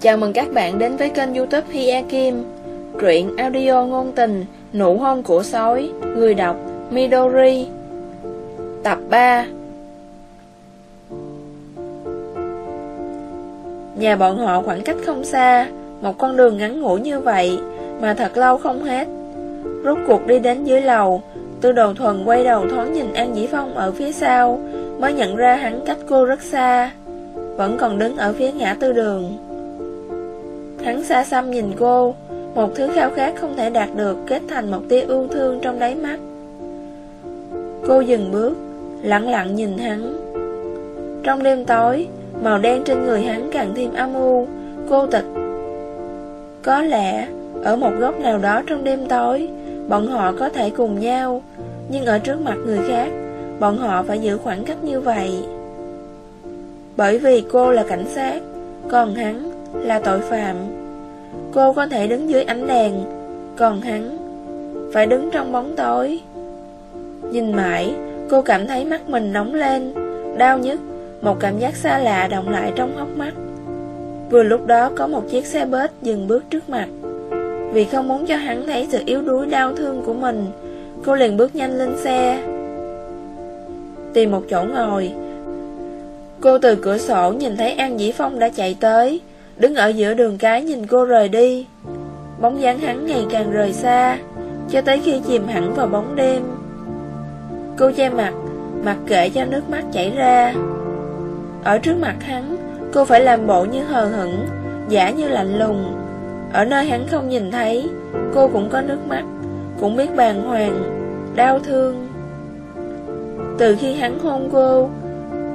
Chào mừng các bạn đến với kênh youtube Hia Kim. Truyện audio ngôn tình, Nụ hôn của sói, Người đọc Midori. Tập 3 Nhà bọn họ khoảng cách không xa, Một con đường ngắn ngủi như vậy Mà thật lâu không hết. Rốt cuộc đi đến dưới lầu, Tư đầu thuần quay đầu thoáng nhìn An Dĩ Phong ở phía sau, Mới nhận ra hắn cách cô rất xa, Vẫn còn đứng ở phía ngã tư đường. Hắn xa xăm nhìn cô. Một thứ khao khát không thể đạt được Kết thành một tia ưu thương trong đáy mắt. Cô dừng bước, Lặng lặng nhìn hắn. Trong đêm tối, Màu đen trên người hắn càng thêm âm u. Cô tịch, Có lẽ Ở một góc nào đó trong đêm tối, Bọn họ có thể cùng nhau, Nhưng ở trước mặt người khác, Bọn họ phải giữ khoảng cách như vậy. Bởi vì cô là cảnh sát, Còn hắn là tội phạm. Cô có thể đứng dưới ánh đèn, Còn hắn Phải đứng trong bóng tối. Nhìn mãi, Cô cảm thấy mắt mình nóng lên, Đau nhức, Một cảm giác xa lạ động lại trong hốc mắt. Vừa lúc đó có một chiếc xe bớt dừng bước trước mặt. Vì không muốn cho hắn thấy sự yếu đuối, đau thương của mình, Cô liền bước nhanh lên xe. Tìm một chỗ ngồi. Cô từ cửa sổ nhìn thấy An Dĩ Phong đã chạy tới. Đứng ở giữa đường cái nhìn cô rời đi. Bóng dáng hắn ngày càng rời xa, Cho tới khi chìm hẳn vào bóng đêm. Cô che mặt, Mặc kệ cho nước mắt chảy ra. Ở trước mặt hắn, Cô phải làm bộ như hờ hững, Giả như lạnh lùng. Ở nơi hắn không nhìn thấy, Cô cũng có nước mắt, Cũng biết bàng hoàng, Đau thương. Từ khi hắn hôn cô,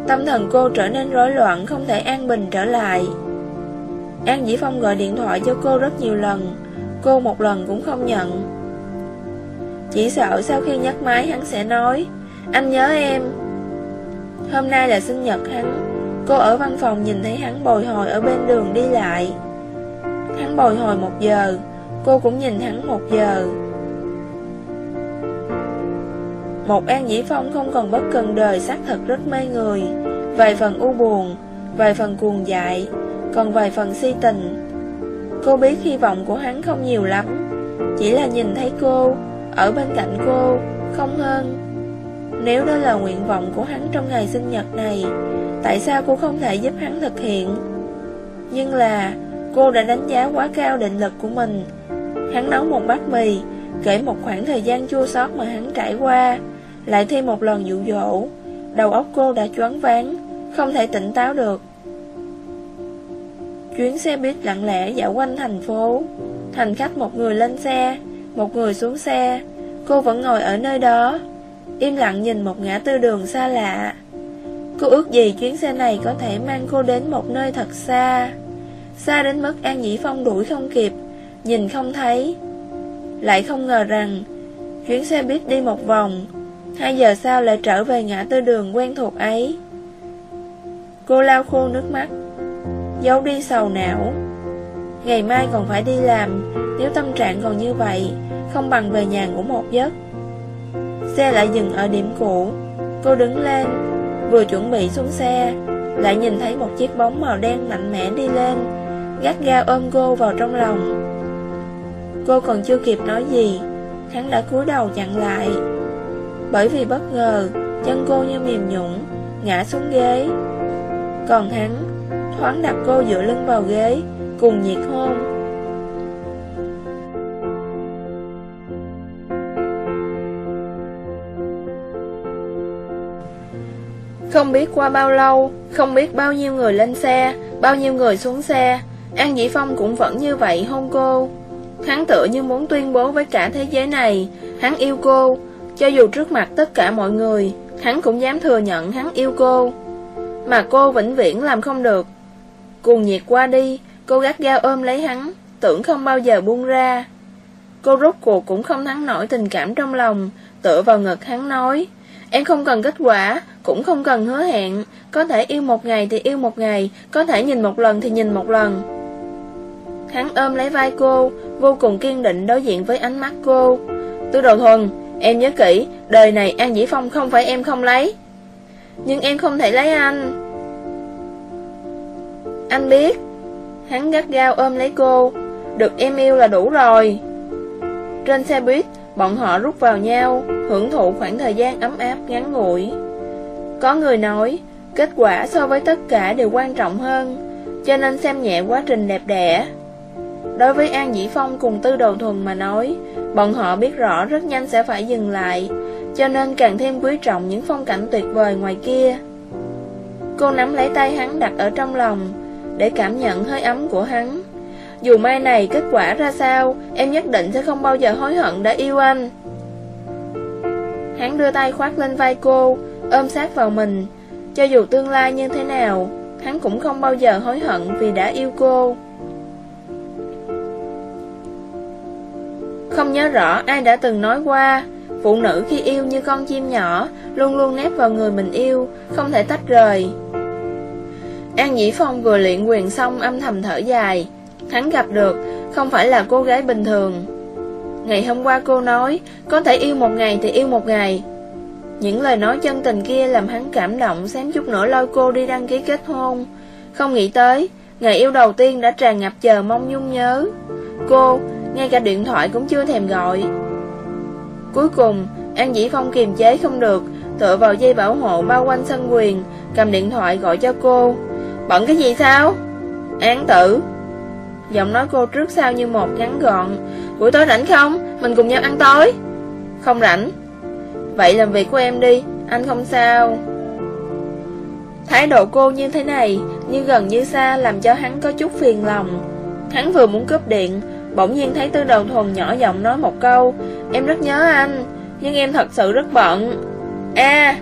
Tâm thần cô trở nên rối loạn, Không thể an bình trở lại. An Dĩ Phong gọi điện thoại cho cô rất nhiều lần. Cô một lần cũng không nhận. Chỉ sợ sau khi nhắc máy hắn sẽ nói, Anh nhớ em. Hôm nay là sinh nhật hắn. Cô ở văn phòng nhìn thấy hắn bồi hồi ở bên đường đi lại. Hắn bồi hồi một giờ, Cô cũng nhìn hắn một giờ. Một An Dĩ Phong không còn bất cần đời, xác thật rất mê người. Vài phần u buồn, Vài phần cuồng dại còn vài phần si tình. Cô biết hy vọng của hắn không nhiều lắm, chỉ là nhìn thấy cô, ở bên cạnh cô, không hơn. Nếu đó là nguyện vọng của hắn trong ngày sinh nhật này, tại sao cô không thể giúp hắn thực hiện? Nhưng là, cô đã đánh giá quá cao định lực của mình. Hắn nấu một bát mì, kể một khoảng thời gian chua xót mà hắn trải qua, lại thêm một lần dụ dỗ. Đầu óc cô đã choáng váng, không thể tỉnh táo được. Chuyến xe buýt lặng lẽ dạo quanh thành phố. Hành khách một người lên xe, Một người xuống xe. Cô vẫn ngồi ở nơi đó, Im lặng nhìn một ngã tư đường xa lạ. Cô ước gì chuyến xe này có thể mang cô đến một nơi thật xa. Xa đến mức An Dĩ Phong đuổi không kịp, Nhìn không thấy. Lại không ngờ rằng, Chuyến xe buýt đi một vòng, Hai giờ sau lại trở về ngã tư đường quen thuộc ấy. Cô lau khô nước mắt. Giấu đi sầu não. Ngày mai còn phải đi làm, Nếu tâm trạng còn như vậy, Không bằng về nhà ngủ một giấc. Xe lại dừng ở điểm cũ. Cô đứng lên, Vừa chuẩn bị xuống xe, Lại nhìn thấy một chiếc bóng màu đen mạnh mẽ đi lên, Gắt gao ôm cô vào trong lòng. Cô còn chưa kịp nói gì, Hắn đã cúi đầu chặn lại. Bởi vì bất ngờ, Chân cô như mềm nhũng Ngã xuống ghế. Còn hắn thoáng đặt cô dựa lưng vào ghế, cùng nhiệt hôn. Không biết qua bao lâu, không biết bao nhiêu người lên xe, bao nhiêu người xuống xe, An Dĩ Phong cũng vẫn như vậy hôn cô. Hắn tựa như muốn tuyên bố với cả thế giới này, hắn yêu cô, cho dù trước mặt tất cả mọi người, hắn cũng dám thừa nhận hắn yêu cô. Mà cô vĩnh viễn làm không được, Cuồng nhiệt qua đi, cô gắt gao ôm lấy hắn, tưởng không bao giờ buông ra. Cô rốt cuộc cũng không thắng nổi tình cảm trong lòng, tựa vào ngực hắn nói, em không cần kết quả, cũng không cần hứa hẹn, có thể yêu một ngày thì yêu một ngày, có thể nhìn một lần thì nhìn một lần. Hắn ôm lấy vai cô, vô cùng kiên định đối diện với ánh mắt cô. tôi đầu thuần, em nhớ kỹ, đời này An Dĩ Phong không phải em không lấy. Nhưng em không thể lấy anh. Anh biết. Hắn gắt gao ôm lấy cô. Được em yêu là đủ rồi. Trên xe buýt, Bọn họ rút vào nhau, Hưởng thụ khoảng thời gian ấm áp, ngắn ngủi. Có người nói, Kết quả so với tất cả đều quan trọng hơn, Cho nên xem nhẹ quá trình đẹp đẽ. Đối với An Dĩ Phong cùng Tư Đầu Thuần mà nói, Bọn họ biết rõ rất nhanh sẽ phải dừng lại, Cho nên càng thêm quý trọng những phong cảnh tuyệt vời ngoài kia. Cô nắm lấy tay hắn đặt ở trong lòng để cảm nhận hơi ấm của hắn. Dù mai này kết quả ra sao, Em nhất định sẽ không bao giờ hối hận đã yêu anh. Hắn đưa tay khoát lên vai cô, Ôm sát vào mình. Cho dù tương lai như thế nào, Hắn cũng không bao giờ hối hận vì đã yêu cô. Không nhớ rõ ai đã từng nói qua, Phụ nữ khi yêu như con chim nhỏ, Luôn luôn nép vào người mình yêu, Không thể tách rời. An Dĩ Phong vừa luyện quyền xong âm thầm thở dài. Hắn gặp được, Không phải là cô gái bình thường. Ngày hôm qua cô nói, Có thể yêu một ngày thì yêu một ngày. Những lời nói chân tình kia làm hắn cảm động Xém chút nữa lôi cô đi đăng ký kết hôn. Không nghĩ tới Ngày yêu đầu tiên đã tràn ngập chờ mong nhung nhớ. Cô, ngay cả điện thoại cũng chưa thèm gọi. Cuối cùng, An Dĩ Phong kiềm chế không được, Tựa vào dây bảo hộ bao quanh sân quyền, Cầm điện thoại gọi cho cô. Bận cái gì sao? Án tử Giọng nói cô trước sau như một ngắn gọn. Buổi tối rảnh không? Mình cùng nhau ăn tối. Không rảnh. Vậy làm việc của em đi. Anh không sao. Thái độ cô như thế này, Như gần như xa, làm cho hắn có chút phiền lòng. Hắn vừa muốn cướp điện, Bỗng nhiên thấy tư đầu thuần nhỏ giọng nói một câu. Em rất nhớ anh, Nhưng em thật sự rất bận. A!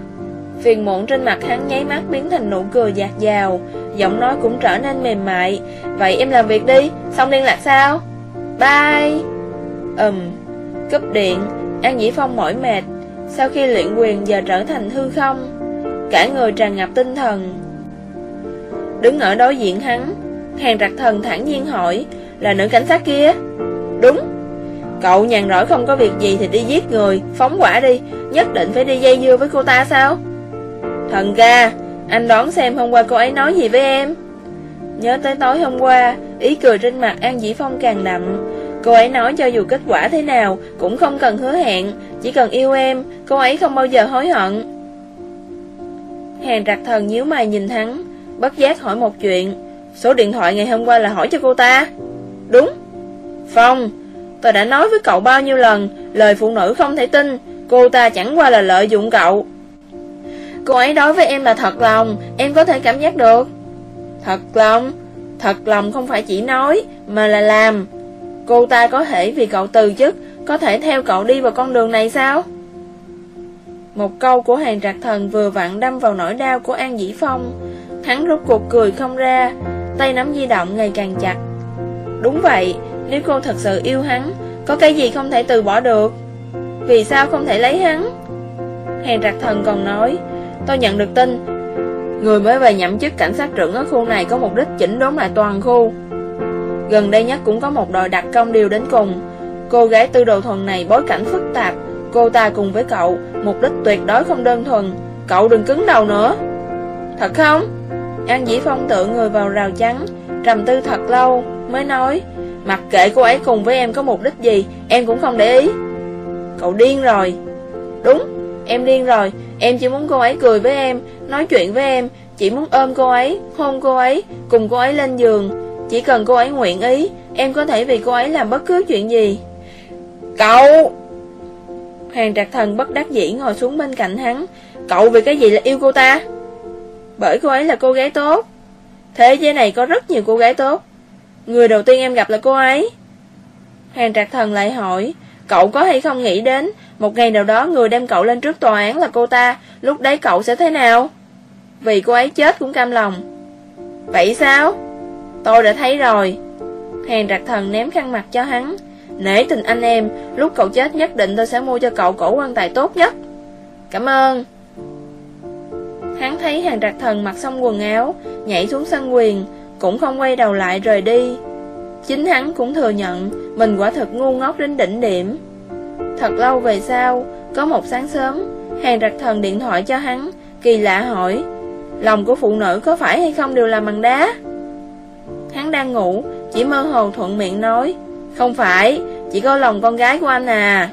Phiền muộn trên mặt hắn nháy mắt biến thành nụ cười dạt dào. Giọng nói cũng trở nên mềm mại. Vậy em làm việc đi. Xong liên lạc sao? Bye. Ừm, Cúp điện. An Dĩ Phong mỏi mệt. Sau khi luyện quyền giờ trở thành hư không? Cả người tràn ngập tinh thần. Đứng ở đối diện hắn, Hàng trạc thần thẳng nhiên hỏi, Là nữ cảnh sát kia? Đúng. Cậu nhàn rỗi không có việc gì thì đi giết người, Phóng quả đi. Nhất định phải đi dây dưa với cô ta sao? Thần ca. Anh đoán xem hôm qua cô ấy nói gì với em. Nhớ tới tối hôm qua, Ý cười trên mặt An Dĩ Phong càng đậm. Cô ấy nói cho dù kết quả thế nào Cũng không cần hứa hẹn, Chỉ cần yêu em, Cô ấy không bao giờ hối hận. Hàng trạc thần nhíu mày nhìn hắn, Bất giác hỏi một chuyện. Số điện thoại ngày hôm qua là hỏi cho cô ta. Đúng. Phong, Tôi đã nói với cậu bao nhiêu lần, Lời phụ nữ không thể tin, Cô ta chẳng qua là lợi dụng cậu. Cô ấy đối với em là thật lòng, Em có thể cảm giác được. Thật lòng? Thật lòng không phải chỉ nói, Mà là làm. Cô ta có thể vì cậu từ chức, Có thể theo cậu đi vào con đường này sao? Một câu của hàng trạc thần Vừa vặn đâm vào nỗi đau của An Dĩ Phong. Hắn rút cuộc cười không ra, Tay nắm di động ngày càng chặt. Đúng vậy, Nếu cô thật sự yêu hắn, Có cái gì không thể từ bỏ được? Vì sao không thể lấy hắn? Hàng trạc thần còn nói Tôi nhận được tin. Người mới về nhậm chức cảnh sát trưởng ở khu này Có mục đích chỉnh đốn lại toàn khu. Gần đây nhất cũng có một đội đặc công điều đến cùng. Cô gái tư đồ thuần này bối cảnh phức tạp. Cô ta cùng với cậu Mục đích tuyệt đối không đơn thuần. Cậu đừng cứng đầu nữa. Thật không? An Dĩ Phong tự người vào rào trắng Trầm tư thật lâu Mới nói Mặc kệ cô ấy cùng với em có mục đích gì Em cũng không để ý. Cậu điên rồi. Đúng, em điên rồi. Em chỉ muốn cô ấy cười với em Nói chuyện với em Chỉ muốn ôm cô ấy, hôn cô ấy Cùng cô ấy lên giường. Chỉ cần cô ấy nguyện ý Em có thể vì cô ấy làm bất cứ chuyện gì. Cậu! Hàng trạc thần bất đắc dĩ ngồi xuống bên cạnh hắn. Cậu vì cái gì là yêu cô ta? Bởi cô ấy là cô gái tốt. Thế giới này có rất nhiều cô gái tốt. Người đầu tiên em gặp là cô ấy. Hàng trạc thần lại hỏi Cậu có hay không nghĩ đến, Một ngày nào đó người đem cậu lên trước tòa án là cô ta, Lúc đấy cậu sẽ thế nào? Vì cô ấy chết cũng cam lòng. Vậy sao? Tôi đã thấy rồi. Hàng rạc thần ném khăn mặt cho hắn. Nể tình anh em, Lúc cậu chết nhất định tôi sẽ mua cho cậu cổ quan tài tốt nhất. Cảm ơn. Hắn thấy hàng trạc thần mặc xong quần áo, Nhảy xuống sân quyền, Cũng không quay đầu lại rời đi. Chính hắn cũng thừa nhận, Mình quả thật ngu ngốc đến đỉnh điểm. Thật lâu về sau, Có một sáng sớm, Hàng rạch thần điện thoại cho hắn, Kỳ lạ hỏi, Lòng của phụ nữ có phải hay không đều là bằng đá? Hắn đang ngủ, Chỉ mơ hồ thuận miệng nói, Không phải, Chỉ có lòng con gái của anh à.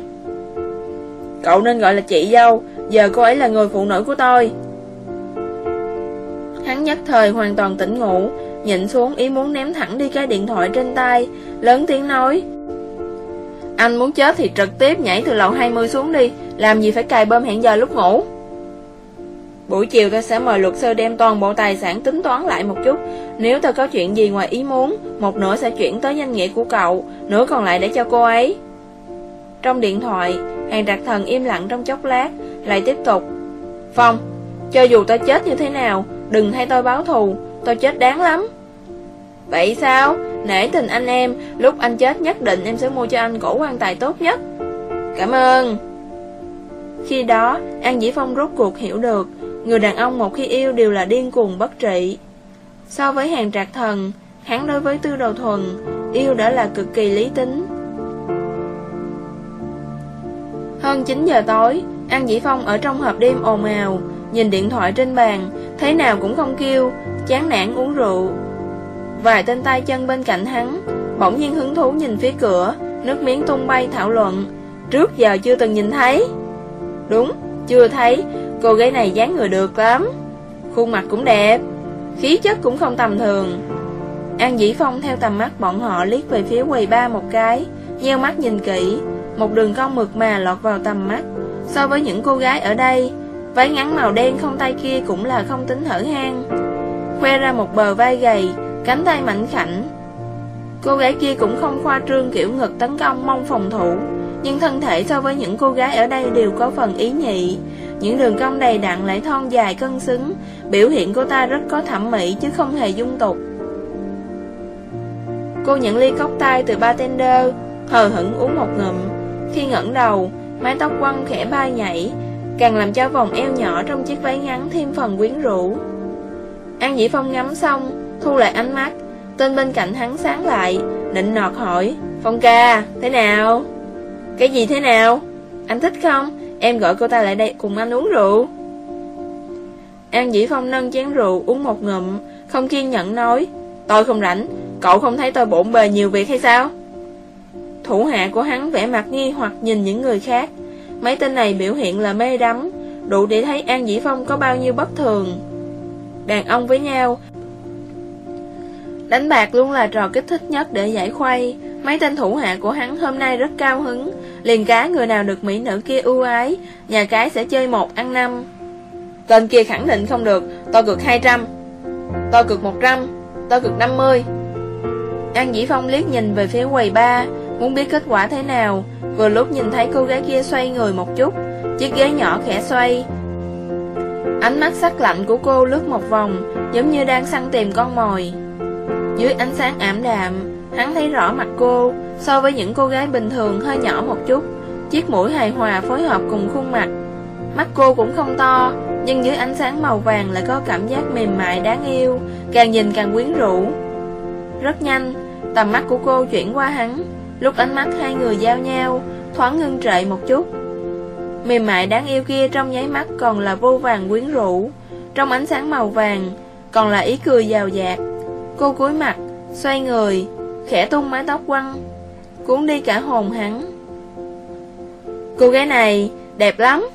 Cậu nên gọi là chị dâu, Giờ cô ấy là người phụ nữ của tôi. Hắn nhất thời hoàn toàn tỉnh ngủ Nhịn xuống ý muốn ném thẳng đi cái điện thoại trên tay. Lớn tiếng nói. Anh muốn chết thì trực tiếp nhảy từ lầu 20 xuống đi. Làm gì phải cài bơm hẹn giờ lúc ngủ? Buổi chiều tôi sẽ mời luật sư đem toàn bộ tài sản tính toán lại một chút. Nếu tôi có chuyện gì ngoài ý muốn Một nửa sẽ chuyển tới danh nghĩa của cậu Nửa còn lại để cho cô ấy. Trong điện thoại Hàng trạc thần im lặng trong chốc lát Lại tiếp tục. Phong, cho dù tôi chết như thế nào Đừng thay tôi báo thù. Tôi chết đáng lắm. Vậy sao? Nể tình anh em, Lúc anh chết nhất định em sẽ mua cho anh cổ quan tài tốt nhất. Cảm ơn. Khi đó, An Dĩ Phong rốt cuộc hiểu được, Người đàn ông một khi yêu đều là điên cuồng bất trị. So với hàng trạc thần, Hắn đối với tư đầu thuần, Yêu đã là cực kỳ lý tính. Hơn 9 giờ tối, An Dĩ Phong ở trong hộp đêm ồn ào, Nhìn điện thoại trên bàn, Thế nào cũng không kêu Chán nản uống rượu. Vài tên tay chân bên cạnh hắn Bỗng nhiên hứng thú nhìn phía cửa Nước miếng tung bay thảo luận. Trước giờ chưa từng nhìn thấy. Đúng, chưa thấy. Cô gái này dáng người được lắm. Khuôn mặt cũng đẹp Khí chất cũng không tầm thường. An Dĩ Phong theo tầm mắt bọn họ liếc về phía quầy ba một cái Nheo mắt nhìn kỹ. Một đường cong mực mà lọt vào tầm mắt. So với những cô gái ở đây Váy ngắn màu đen không tay kia cũng là không tính hở hang. Khoe ra một bờ vai gầy, Cánh tay mảnh khảnh. Cô gái kia cũng không khoa trương kiểu ngực tấn công mong phòng thủ, Nhưng thân thể so với những cô gái ở đây đều có phần ý nhị. Những đường cong đầy đặn lại thon dài cân xứng, Biểu hiện cô ta rất có thẩm mỹ chứ không hề dung tục. Cô nhận ly cốc tay từ bartender, Hờ hững uống một ngụm. Khi ngẩng đầu, Mái tóc quăng khẽ bay nhảy, Càng làm cho vòng eo nhỏ trong chiếc váy ngắn thêm phần quyến rũ. An Dĩ Phong ngắm xong Thu lại ánh mắt Tên bên cạnh hắn sáng lại Định nọt hỏi Phong ca, thế nào? Cái gì thế nào? Anh thích không? Em gọi cô ta lại đây cùng anh uống rượu An Dĩ Phong nâng chén rượu uống một ngụm Không kiên nhẫn nói Tôi không rảnh Cậu không thấy tôi bổn bề nhiều việc hay sao? Thủ hạ của hắn vẻ mặt nghi hoặc nhìn những người khác Mấy tên này biểu hiện là mê đắm Đủ để thấy An Dĩ Phong có bao nhiêu bất thường Đàn ông với nhau. Đánh bạc luôn là trò kích thích nhất để giải khuây. Mấy tên thủ hạ của hắn hôm nay rất cao hứng. Liền cá người nào được mỹ nữ kia ưu ái, Nhà cái sẽ chơi một ăn năm. Tên kia khẳng định không được Tôi cực 200 Tôi cực 100 Tôi cực 50 An Dĩ Phong liếc nhìn về phía quầy ba Muốn biết kết quả thế nào. Vừa lúc nhìn thấy cô gái kia xoay người một chút, Chiếc ghế nhỏ khẽ xoay Ánh mắt sắc lạnh của cô lướt một vòng, Giống như đang săn tìm con mồi. Dưới ánh sáng ảm đạm, Hắn thấy rõ mặt cô, So với những cô gái bình thường hơi nhỏ một chút. Chiếc mũi hài hòa phối hợp cùng khuôn mặt. Mắt cô cũng không to, Nhưng dưới ánh sáng màu vàng lại có cảm giác mềm mại đáng yêu, Càng nhìn càng quyến rũ. Rất nhanh, Tầm mắt của cô chuyển qua hắn. Lúc ánh mắt hai người giao nhau, Thoáng ngưng trệ một chút. Mềm mại đáng yêu kia trong nháy mắt Còn là vô vàng quyến rũ. Trong ánh sáng màu vàng Còn là ý cười giàu dạt. Cô cúi mặt, xoay người Khẽ tung mái tóc quăng Cuốn đi cả hồn hắn. Cô gái này đẹp lắm.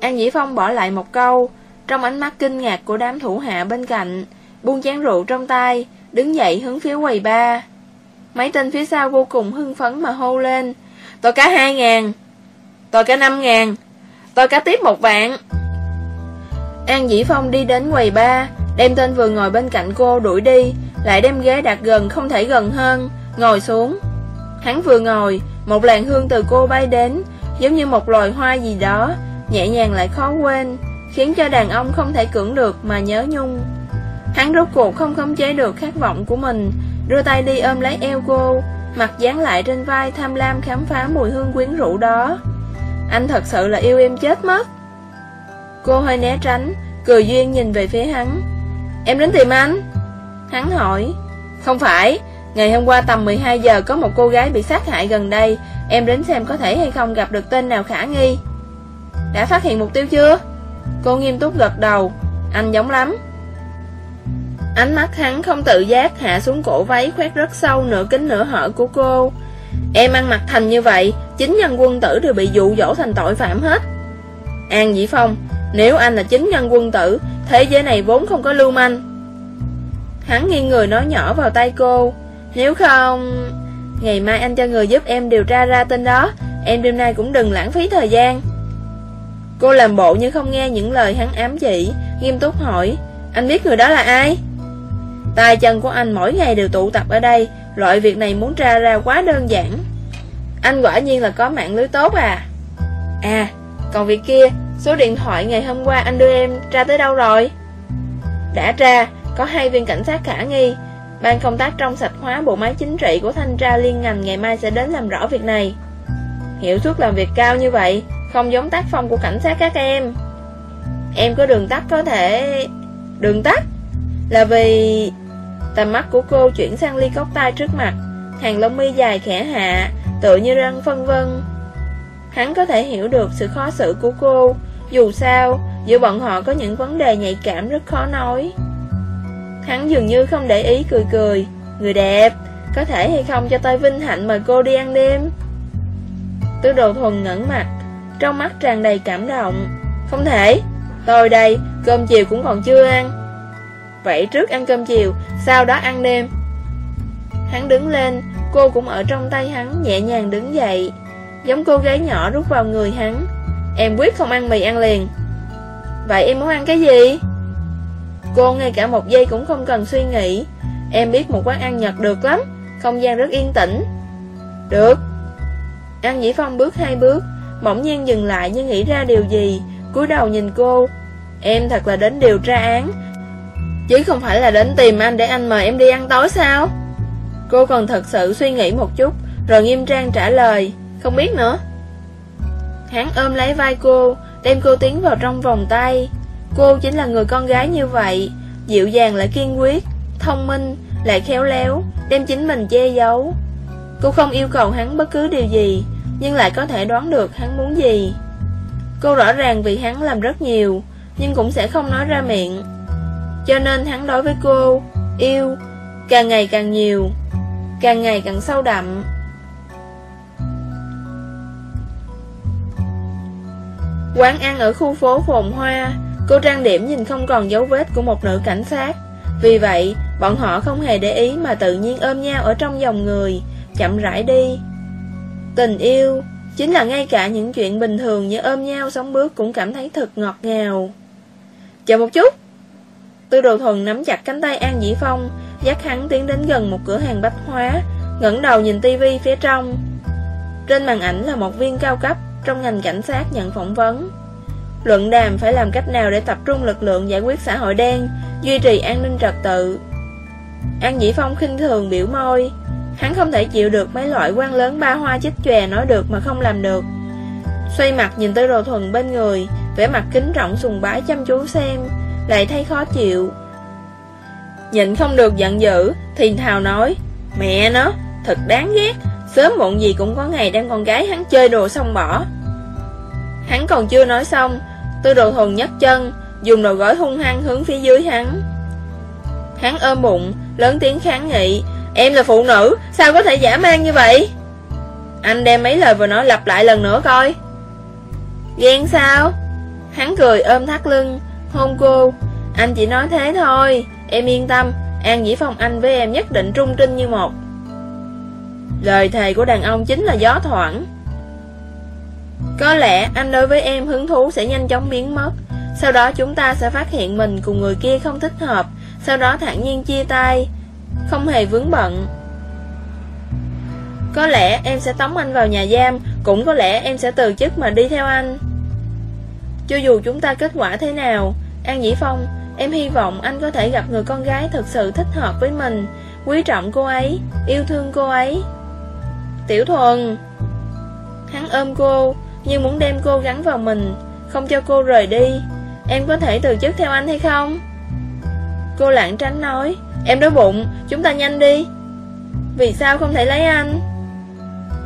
An Dĩ Phong bỏ lại một câu Trong ánh mắt kinh ngạc của đám thủ hạ bên cạnh Buông chén rượu trong tay Đứng dậy hướng phía quầy ba Mấy tên phía sau vô cùng hưng phấn mà hô lên Tôi cá hai ngàn. Tôi cá năm ngàn. Tôi cá tiếp một vạn. An Dĩ Phong đi đến quầy ba, Đem tên vừa ngồi bên cạnh cô đuổi đi, Lại đem ghế đặt gần không thể gần hơn, Ngồi xuống. Hắn vừa ngồi, Một làn hương từ cô bay đến, Giống như một loài hoa gì đó, Nhẹ nhàng lại khó quên, Khiến cho đàn ông không thể cưỡng được mà nhớ nhung. Hắn rốt cuộc không khống chế được khát vọng của mình, Đưa tay đi ôm lấy eo cô Mặt dán lại trên vai tham lam khám phá mùi hương quyến rũ đó. Anh thật sự là yêu em chết mất. Cô hơi né tránh, Cười duyên nhìn về phía hắn. Em đến tìm anh. Hắn hỏi. Không phải, Ngày hôm qua tầm 12 giờ có một cô gái bị sát hại gần đây. Em đến xem có thể hay không gặp được tên nào khả nghi. Đã phát hiện mục tiêu chưa? Cô nghiêm túc gật đầu. Anh giống lắm. Ánh mắt hắn không tự giác hạ xuống cổ váy, khoét rất sâu nửa kính nửa hở của cô. Em ăn mặc thành như vậy, Chính nhân quân tử đều bị dụ dỗ thành tội phạm hết. An Dĩ Phong, Nếu anh là chính nhân quân tử, Thế giới này vốn không có lưu manh. Hắn nghiêng người nói nhỏ vào tay cô. Nếu không, Ngày mai anh cho người giúp em điều tra ra tên đó. Em đêm nay cũng đừng lãng phí thời gian. Cô làm bộ như không nghe những lời hắn ám chỉ, Nghiêm túc hỏi, Anh biết người đó là ai? Tài chân của anh mỗi ngày đều tụ tập ở đây, Loại việc này muốn tra ra quá đơn giản. Anh quả nhiên là có mạng lưới tốt à. À Còn việc kia, Số điện thoại ngày hôm qua anh đưa em ra tới đâu rồi? Đã ra, Có hai viên cảnh sát khả nghi. Ban công tác trong sạch hóa bộ máy chính trị của thanh tra liên ngành ngày mai sẽ đến làm rõ việc này. Hiệu suất làm việc cao như vậy, Không giống tác phong của cảnh sát các em. Em có đường tắt có thể... Đường tắt? Là vì... Tầm mắt của cô chuyển sang ly cốc tay trước mặt. Hàng lông mi dài khẽ hạ, Tựa như răng phân vân. Hắn có thể hiểu được sự khó xử của cô. Dù sao, Giữa bọn họ có những vấn đề nhạy cảm rất khó nói. Hắn dường như không để ý cười cười. Người đẹp, Có thể hay không cho tôi vinh hạnh mời cô đi ăn đêm? Tư đồ thuần ngẩn mặt, Trong mắt tràn đầy cảm động. Không thể, Tôi đây, Cơm chiều cũng còn chưa ăn. Vậy trước ăn cơm chiều, Sau đó ăn đêm. Hắn đứng lên, Cô cũng ở trong tay hắn, nhẹ nhàng đứng dậy. Giống cô gái nhỏ rút vào người hắn. Em quyết không ăn mì ăn liền. Vậy em muốn ăn cái gì? Cô ngay cả một giây cũng không cần suy nghĩ. Em biết một quán ăn Nhật được lắm, Không gian rất yên tĩnh. Được. An Dĩ Phong bước hai bước, Bỗng nhiên dừng lại như nghĩ ra điều gì. cúi đầu nhìn cô. Em thật là đến điều tra án Chứ không phải là đến tìm anh để anh mời em đi ăn tối sao? Cô còn thật sự suy nghĩ một chút Rồi nghiêm trang trả lời Không biết nữa. Hắn ôm lấy vai cô Đem cô tiến vào trong vòng tay. Cô chính là người con gái như vậy Dịu dàng lại kiên quyết Thông minh, lại khéo léo Đem chính mình che giấu. Cô không yêu cầu hắn bất cứ điều gì Nhưng lại có thể đoán được hắn muốn gì. Cô rõ ràng vì hắn làm rất nhiều Nhưng cũng sẽ không nói ra miệng. Cho nên hắn đối với cô Yêu Càng ngày càng nhiều, Càng ngày càng sâu đậm. Quán ăn ở khu phố phồn hoa, Cô trang điểm nhìn không còn dấu vết của một nữ cảnh sát. Vì vậy, Bọn họ không hề để ý mà tự nhiên ôm nhau ở trong dòng người, Chậm rãi đi. Tình yêu Chính là ngay cả những chuyện bình thường như ôm nhau sống bước cũng cảm thấy thật ngọt ngào. Chờ một chút. Tư đồ thuần nắm chặt cánh tay An Dĩ Phong Dắt hắn tiến đến gần một cửa hàng bách hóa, ngẩng đầu nhìn tivi phía trong. Trên màn ảnh là một viên cao cấp, Trong ngành cảnh sát nhận phỏng vấn. Luận đàm phải làm cách nào để tập trung lực lượng giải quyết xã hội đen, Duy trì an ninh trật tự. An Dĩ Phong khinh thường biểu môi. Hắn không thể chịu được mấy loại quan lớn ba hoa chích chòe nói được mà không làm được. Xoay mặt nhìn tới đồ thuần bên người, vẻ mặt kính trọng sùng bái chăm chú xem. Lại thấy khó chịu. Nhịn không được giận dữ Thì thào nói Mẹ nó, thật đáng ghét Sớm muộn gì cũng có ngày đem con gái hắn chơi đồ xong bỏ. Hắn còn chưa nói xong Tư đồ thuần nhấc chân Dùng đầu gói hung hăng hướng phía dưới hắn. Hắn ôm bụng Lớn tiếng kháng nghị Em là phụ nữ Sao có thể giả mang như vậy? Anh đem mấy lời vừa nói lặp lại lần nữa coi. Ghen sao? Hắn cười ôm thắt lưng Hôn cô. Anh chỉ nói thế thôi. Em yên tâm. An Dĩ Phong anh với em nhất định trung trinh như một. Lời thề của đàn ông chính là gió thoảng. Có lẽ anh đối với em hứng thú sẽ nhanh chóng biến mất. Sau đó chúng ta sẽ phát hiện mình cùng người kia không thích hợp. Sau đó thản nhiên chia tay. Không hề vướng bận. Có lẽ em sẽ tống anh vào nhà giam. Cũng có lẽ em sẽ từ chức mà đi theo anh. Cho dù chúng ta kết quả thế nào An Dĩ Phong, Em hy vọng anh có thể gặp người con gái thật sự thích hợp với mình. Quý trọng cô ấy, Yêu thương cô ấy. Tiểu thuần. Hắn ôm cô Nhưng muốn đem cô gắn vào mình, Không cho cô rời đi. Em có thể từ chức theo anh hay không? Cô lạng tránh nói, Em đói bụng, Chúng ta nhanh đi. Vì sao không thể lấy anh?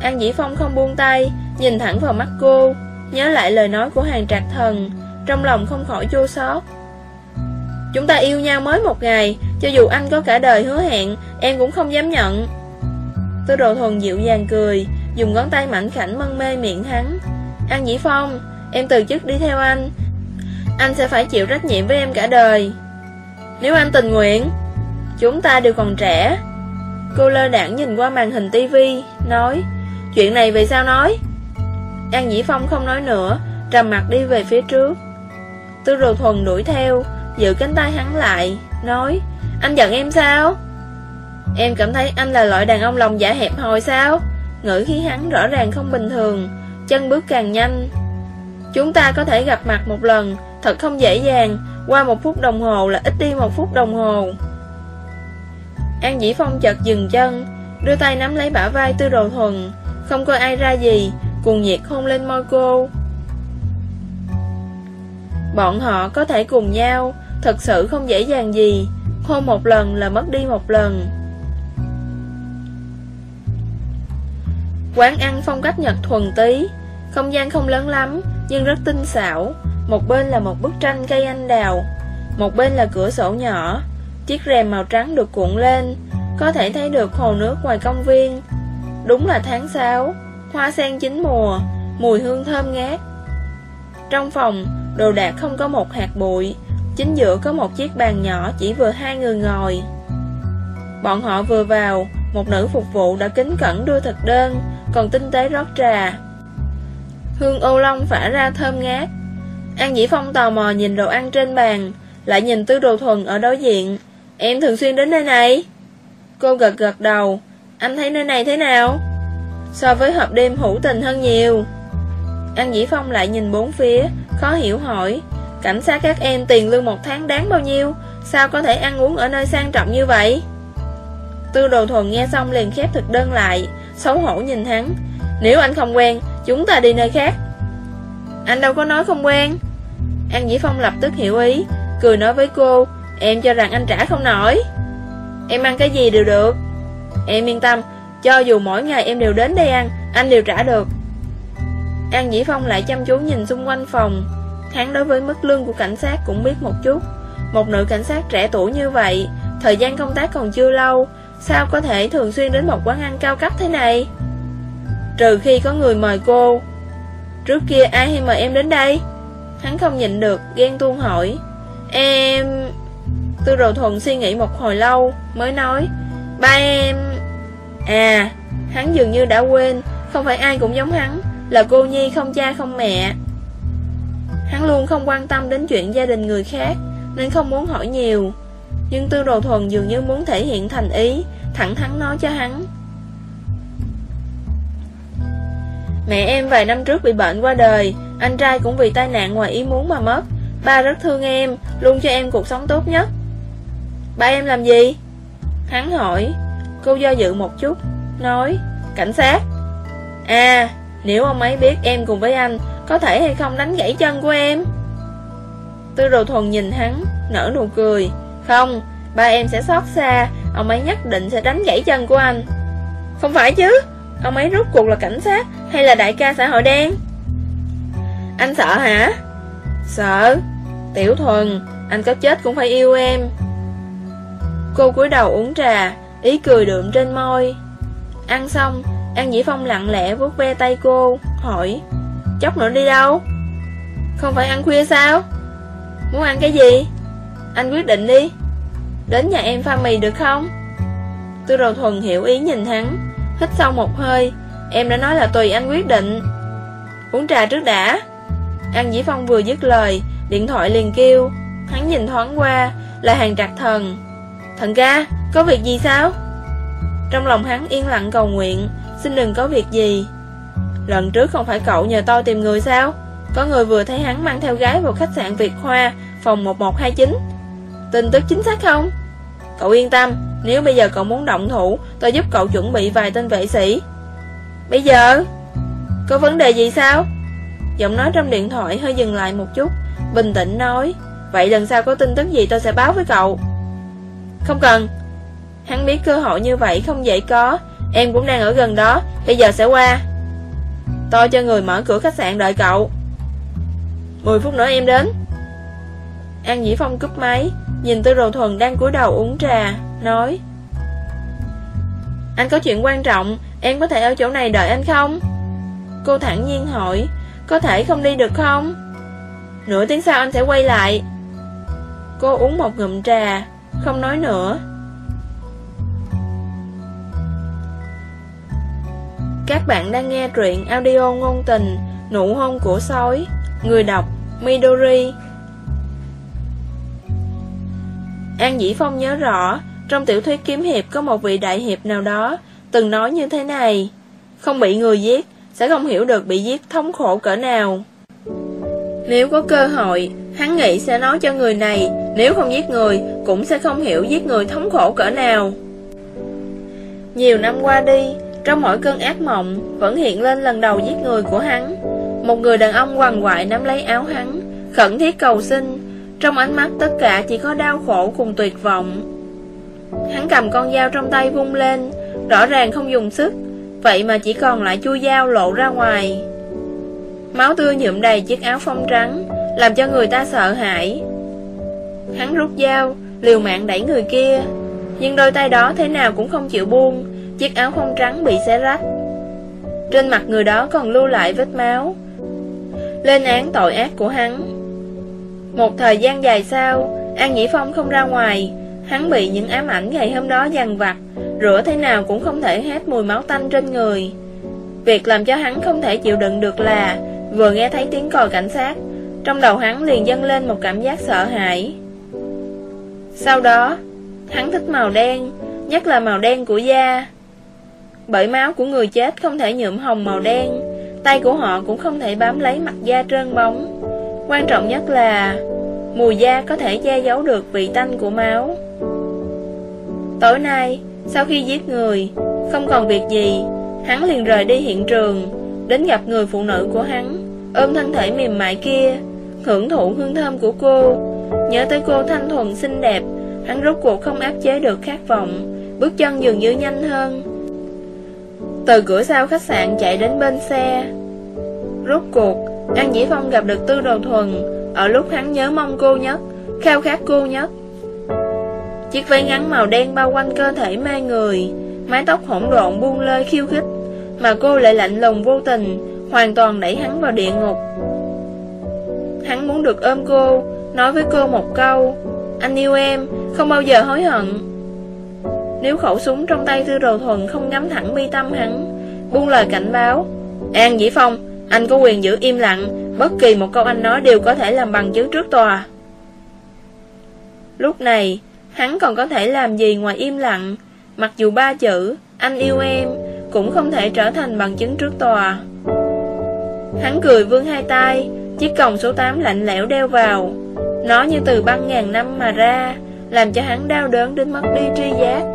An Dĩ Phong không buông tay, Nhìn thẳng vào mắt cô, Nhớ lại lời nói của hàng trạc thần. Trong lòng không khỏi chua xót. Chúng ta yêu nhau mới một ngày, Cho dù anh có cả đời hứa hẹn, Em cũng không dám nhận. Tư đồ thuần dịu dàng cười, Dùng ngón tay mảnh khảnh mân mê miệng hắn. An Dĩ Phong, Em từ chức đi theo anh. Anh sẽ phải chịu trách nhiệm với em cả đời. Nếu anh tình nguyện, Chúng ta đều còn trẻ. Cô lơ đảng nhìn qua màn hình tivi Nói, Chuyện này vì sao nói? An Dĩ Phong không nói nữa, Trầm mặt đi về phía trước. Tư đồ thuần đuổi theo, Giữ cánh tay hắn lại, Nói, Anh giận em sao? Em cảm thấy anh là loại đàn ông lòng dạ hẹp hòi sao? Ngữ khí hắn rõ ràng không bình thường, Chân bước càng nhanh. Chúng ta có thể gặp mặt một lần, Thật không dễ dàng, Qua một phút đồng hồ là ít đi một phút đồng hồ. An Dĩ Phong chợt dừng chân, Đưa tay nắm lấy bả vai tư đồ thuần, Không coi ai ra gì, Cuồng nhiệt hôn lên môi cô. Bọn họ có thể cùng nhau. Thật sự không dễ dàng gì. Hôn một lần là mất đi một lần. Quán ăn phong cách Nhật thuần tí. Không gian không lớn lắm, Nhưng rất tinh xảo. Một bên là một bức tranh cây anh đào. Một bên là cửa sổ nhỏ. Chiếc rèm màu trắng được cuộn lên. Có thể thấy được hồ nước ngoài công viên. Đúng là tháng 6 Hoa sen chín mùa. Mùi hương thơm ngát. Trong phòng Đồ đạc không có một hạt bụi, Chính giữa có một chiếc bàn nhỏ Chỉ vừa hai người ngồi. Bọn họ vừa vào, Một nữ phục vụ đã kính cẩn đưa thực đơn, Còn tinh tế rót trà. Hương ô long phả ra thơm ngát. An Dĩ Phong tò mò nhìn đồ ăn trên bàn, Lại nhìn tư đồ thuần ở đối diện. Em thường xuyên đến nơi này? Cô gật gật đầu. Anh thấy nơi này thế nào? So với hộp đêm hữu tình hơn nhiều. An Dĩ Phong lại nhìn bốn phía Khó hiểu hỏi. Cảnh sát các em tiền lương một tháng đáng bao nhiêu? Sao có thể ăn uống ở nơi sang trọng như vậy? Tư đồ thuần nghe xong liền khép thực đơn lại, Xấu hổ nhìn hắn. Nếu anh không quen, Chúng ta đi nơi khác. Anh đâu có nói không quen. An Dĩ Phong lập tức hiểu ý, Cười nói với cô, Em cho rằng anh trả không nổi. Em ăn cái gì đều được. Em yên tâm, Cho dù mỗi ngày em đều đến đây ăn, Anh đều trả được. An Dĩ Phong lại chăm chú nhìn xung quanh phòng. Hắn đối với mức lương của cảnh sát cũng biết một chút. Một nữ cảnh sát trẻ tuổi như vậy, Thời gian công tác còn chưa lâu, Sao có thể thường xuyên đến một quán ăn cao cấp thế này? Trừ khi có người mời cô. Trước kia ai hay mời em đến đây? Hắn không nhịn được, Ghen tuông hỏi. Em... Tư đồ thuần suy nghĩ một hồi lâu, Mới nói. Ba em... À Hắn dường như đã quên, Không phải ai cũng giống hắn. Là cô Nhi không cha không mẹ. Hắn luôn không quan tâm đến chuyện gia đình người khác, Nên không muốn hỏi nhiều. Nhưng tư đồ thuần dường như muốn thể hiện thành ý, Thẳng thắn nói cho hắn. Mẹ em vài năm trước bị bệnh qua đời, Anh trai cũng vì tai nạn ngoài ý muốn mà mất. Ba rất thương em, Luôn cho em cuộc sống tốt nhất. Ba em làm gì? Hắn hỏi. Cô do dự một chút, Nói, Cảnh sát. À nếu ông ấy biết em cùng với anh, Có thể hay không đánh gãy chân của em? Tư đồ thuần nhìn hắn, Nở nụ cười. Không, Ba em sẽ xót xa, Ông ấy nhất định sẽ đánh gãy chân của anh. Không phải chứ, Ông ấy rút cuộc là cảnh sát Hay là đại ca xã hội đen? Anh sợ hả? Sợ. Tiểu thuần, Anh có chết cũng phải yêu em. Cô cúi đầu uống trà, Ý cười đượm trên môi. Ăn xong An Dĩ Phong lặng lẽ vuốt ve tay cô Hỏi Chốc nữa đi đâu? Không phải ăn khuya sao? Muốn ăn cái gì? Anh quyết định đi. Đến nhà em pha mì được không? Tư đồ thuần hiểu ý nhìn hắn. Hít sâu một hơi Em đã nói là tùy anh quyết định. Uống trà trước đã. An Dĩ Phong vừa dứt lời Điện thoại liền kêu. Hắn nhìn thoáng qua Là hàng trạc thần. Thần ca, có việc gì sao? Trong lòng hắn yên lặng cầu nguyện Xin đừng có việc gì. Lần trước không phải cậu nhờ tôi tìm người sao? Có người vừa thấy hắn mang theo gái vào khách sạn Việt Hoa, Phòng 1129 Tin tức chính xác không? Cậu yên tâm, Nếu bây giờ cậu muốn động thủ, Tôi giúp cậu chuẩn bị vài tên vệ sĩ. Bây giờ? Có vấn đề gì sao? Giọng nói trong điện thoại hơi dừng lại một chút. Bình tĩnh nói, Vậy lần sau có tin tức gì tôi sẽ báo với cậu. Không cần. Hắn biết cơ hội như vậy không dễ có. Em cũng đang ở gần đó. Bây giờ sẽ qua. Tôi cho người mở cửa khách sạn đợi cậu. 10 phút nữa em đến. An Dĩ Phong cúp máy, Nhìn tư đồ thuần đang cúi đầu uống trà, Nói. Anh có chuyện quan trọng, Em có thể ở chỗ này đợi anh không? Cô thẳng nhiên hỏi. Có thể không đi được không? Nửa tiếng sau anh sẽ quay lại. Cô uống một ngụm trà, Không nói nữa. Các bạn đang nghe truyện audio ngôn tình, Nụ hôn của sói, Người đọc, Midori. An Dĩ Phong nhớ rõ, Trong tiểu thuyết kiếm hiệp có một vị đại hiệp nào đó, Từng nói như thế này, Không bị người giết, Sẽ không hiểu được bị giết thống khổ cỡ nào. Nếu có cơ hội, Hắn nghĩ sẽ nói cho người này, Nếu không giết người, Cũng sẽ không hiểu giết người thống khổ cỡ nào. Nhiều năm qua đi trong mỗi cơn ác mộng, Vẫn hiện lên lần đầu giết người của hắn. Một người đàn ông quằn quại nắm lấy áo hắn, Khẩn thiết cầu xin. Trong ánh mắt tất cả chỉ có đau khổ cùng tuyệt vọng. Hắn cầm con dao trong tay vung lên, Rõ ràng không dùng sức, Vậy mà chỉ còn lại chui dao lộ ra ngoài. Máu tươi nhuộm đầy chiếc áo phong trắng, Làm cho người ta sợ hãi. Hắn rút dao, Liều mạng đẩy người kia, Nhưng đôi tay đó thế nào cũng không chịu buông Chiếc áo không trắng bị xé rách. Trên mặt người đó còn lưu lại vết máu. Lên án tội ác của hắn. Một thời gian dài sau, An Nhĩ Phong không ra ngoài. Hắn bị những ám ảnh ngày hôm đó dằn vặt. Rửa thế nào cũng không thể hết mùi máu tanh trên người. Việc làm cho hắn không thể chịu đựng được là, Vừa nghe thấy tiếng còi cảnh sát, Trong đầu hắn liền dâng lên một cảm giác sợ hãi. Sau đó, Hắn thích màu đen, Nhất là màu đen của da. Bởi máu của người chết không thể nhuộm hồng màu đen. Tay của họ cũng không thể bám lấy mặt da trơn bóng. Quan trọng nhất là Mùi da có thể che giấu được vị tanh của máu. Tối nay, sau khi giết người, Không còn việc gì, Hắn liền rời đi hiện trường, Đến gặp người phụ nữ của hắn, Ôm thân thể mềm mại kia, Hưởng thụ hương thơm của cô. Nhớ tới cô thanh thuần xinh đẹp, Hắn rốt cuộc không áp chế được khát vọng, Bước chân dường như nhanh hơn. Từ cửa sau khách sạn chạy đến bên xe. Rốt cuộc, An Dĩ Phong gặp được Tư Đồ Thuần Ở lúc hắn nhớ mong cô nhất, Khao khát cô nhất. Chiếc váy ngắn màu đen bao quanh cơ thể mê người, Mái tóc hỗn độn buông lơi khiêu khích, Mà cô lại lạnh lùng vô tình, Hoàn toàn đẩy hắn vào địa ngục. Hắn muốn được ôm cô, Nói với cô một câu, Anh yêu em, Không bao giờ hối hận. Nếu khẩu súng trong tay Tư Đồ Thuần Không ngắm thẳng bi tâm hắn, Buông lời cảnh báo. An Dĩ Phong, Anh có quyền giữ im lặng, Bất kỳ một câu anh nói đều có thể làm bằng chứng trước tòa. Lúc này, Hắn còn có thể làm gì ngoài im lặng? Mặc dù ba chữ, Anh yêu em, Cũng không thể trở thành bằng chứng trước tòa. Hắn cười vương hai tay, Chiếc còng số 8 lạnh lẽo đeo vào. Nó như từ băng ngàn năm mà ra, Làm cho hắn đau đớn đến mất đi tri giác.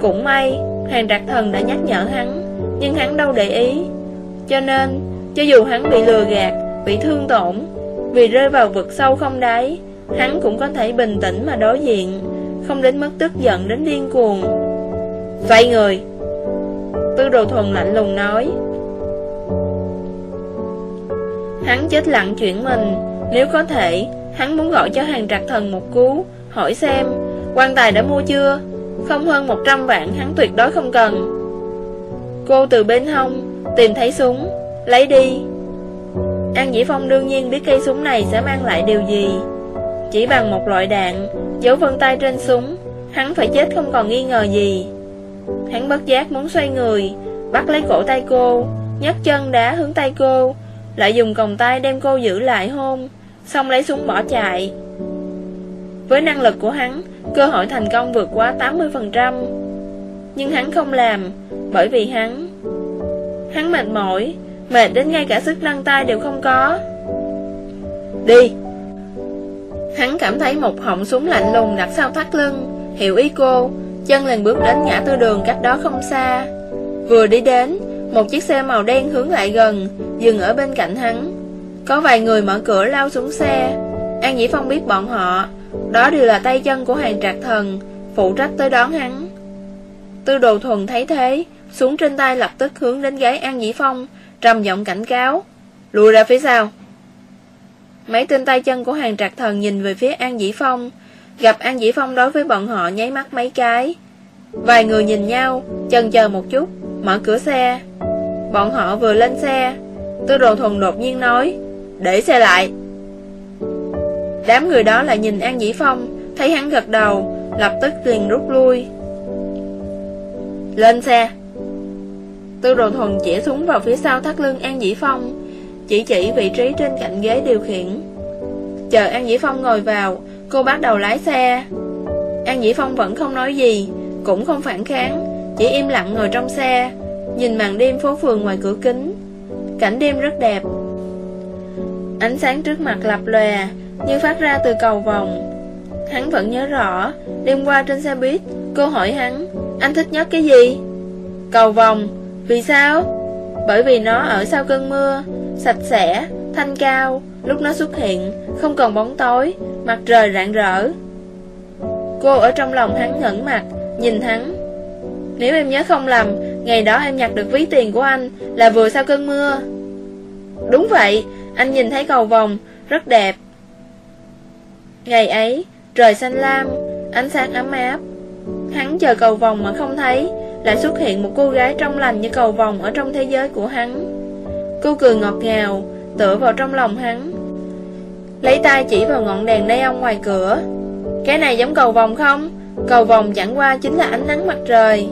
Cũng may, Hàng trạc thần đã nhắc nhở hắn, Nhưng hắn đâu để ý. Cho nên, Cho dù hắn bị lừa gạt, Bị thương tổn, Vì rơi vào vực sâu không đáy, Hắn cũng có thể bình tĩnh mà đối diện, Không đến mức tức giận đến điên cuồng. Vậy người, Tư đồ thuần lạnh lùng nói. Hắn chết lặng chuyển mình, Nếu có thể, Hắn muốn gọi cho hàng trạc thần một cú, Hỏi xem, quan tài đã mua chưa? Không hơn 100 vạn hắn tuyệt đối không cần. Cô từ bên hông, Tìm thấy súng, Lấy đi. An Dĩ Phong đương nhiên biết cây súng này sẽ mang lại điều gì. Chỉ bằng một loại đạn, Dấu vân tay trên súng, Hắn phải chết không còn nghi ngờ gì. Hắn bất giác muốn xoay người, Bắt lấy cổ tay cô, nhấc chân đá hướng tay cô, Lại dùng còng tay đem cô giữ lại hôn, Xong lấy súng bỏ chạy. Với năng lực của hắn Cơ hội thành công vượt quá 80% Nhưng hắn không làm, Bởi vì hắn Hắn mệt mỏi, Mệt đến ngay cả sức lăn tay đều không có. Đi! Hắn cảm thấy một họng súng lạnh lùng đặt sau thắt lưng Hiểu ý cô, Chân liền bước đến ngã tư đường cách đó không xa. Vừa đi đến, Một chiếc xe màu đen hướng lại gần, Dừng ở bên cạnh hắn. Có vài người mở cửa lao xuống xe. An Dĩ Phong biết bọn họ đó đều là tay chân của hàng trạc thần, Phụ trách tới đón hắn. Tư đồ thuần thấy thế, Xuống trên tay lập tức hướng đến gáy An Dĩ Phong, Trầm giọng cảnh cáo Lùi ra phía sau. Mấy tên tay chân của hàng trạc thần nhìn về phía An Dĩ Phong, Gặp An Dĩ Phong đối với bọn họ nháy mắt mấy cái. Vài người nhìn nhau, Chần chờ một chút, Mở cửa xe. Bọn họ vừa lên xe, Tư đồ thuần đột nhiên nói, Để xe lại. Đám người đó lại nhìn An Dĩ Phong, Thấy hắn gật đầu, Lập tức liền rút lui. Lên xe. Tư đồ thuần chỉ súng vào phía sau thắt lưng An Dĩ Phong, Chỉ chỉ vị trí trên cạnh ghế điều khiển. Chờ An Dĩ Phong ngồi vào, Cô bắt đầu lái xe. An Dĩ Phong vẫn không nói gì, Cũng không phản kháng, Chỉ im lặng ngồi trong xe, Nhìn màn đêm phố phường ngoài cửa kính. Cảnh đêm rất đẹp. Ánh sáng trước mặt lập lòe như phát ra từ cầu vòng. Hắn vẫn nhớ rõ, Đêm qua trên xe buýt, Cô hỏi hắn, Anh thích nhất cái gì? Cầu vòng. Vì sao? Bởi vì nó ở sau cơn mưa, Sạch sẽ, Thanh cao, Lúc nó xuất hiện, Không còn bóng tối, Mặt trời rạng rỡ. Cô ở trong lòng hắn ngẩn mặt, Nhìn hắn. Nếu em nhớ không lầm, Ngày đó em nhặt được ví tiền của anh Là vừa sau cơn mưa. Đúng vậy, Anh nhìn thấy cầu vòng, Rất đẹp. Ngày ấy, Trời xanh lam, Ánh sáng ấm áp. Hắn chờ cầu vòng mà không thấy, Lại xuất hiện một cô gái trong lành như cầu vòng Ở trong thế giới của hắn. Cô cười ngọt ngào, Tựa vào trong lòng hắn. Lấy tay chỉ vào ngọn đèn neon ngoài cửa. Cái này giống cầu vòng không? Cầu vòng chẳng qua chính là ánh nắng mặt trời.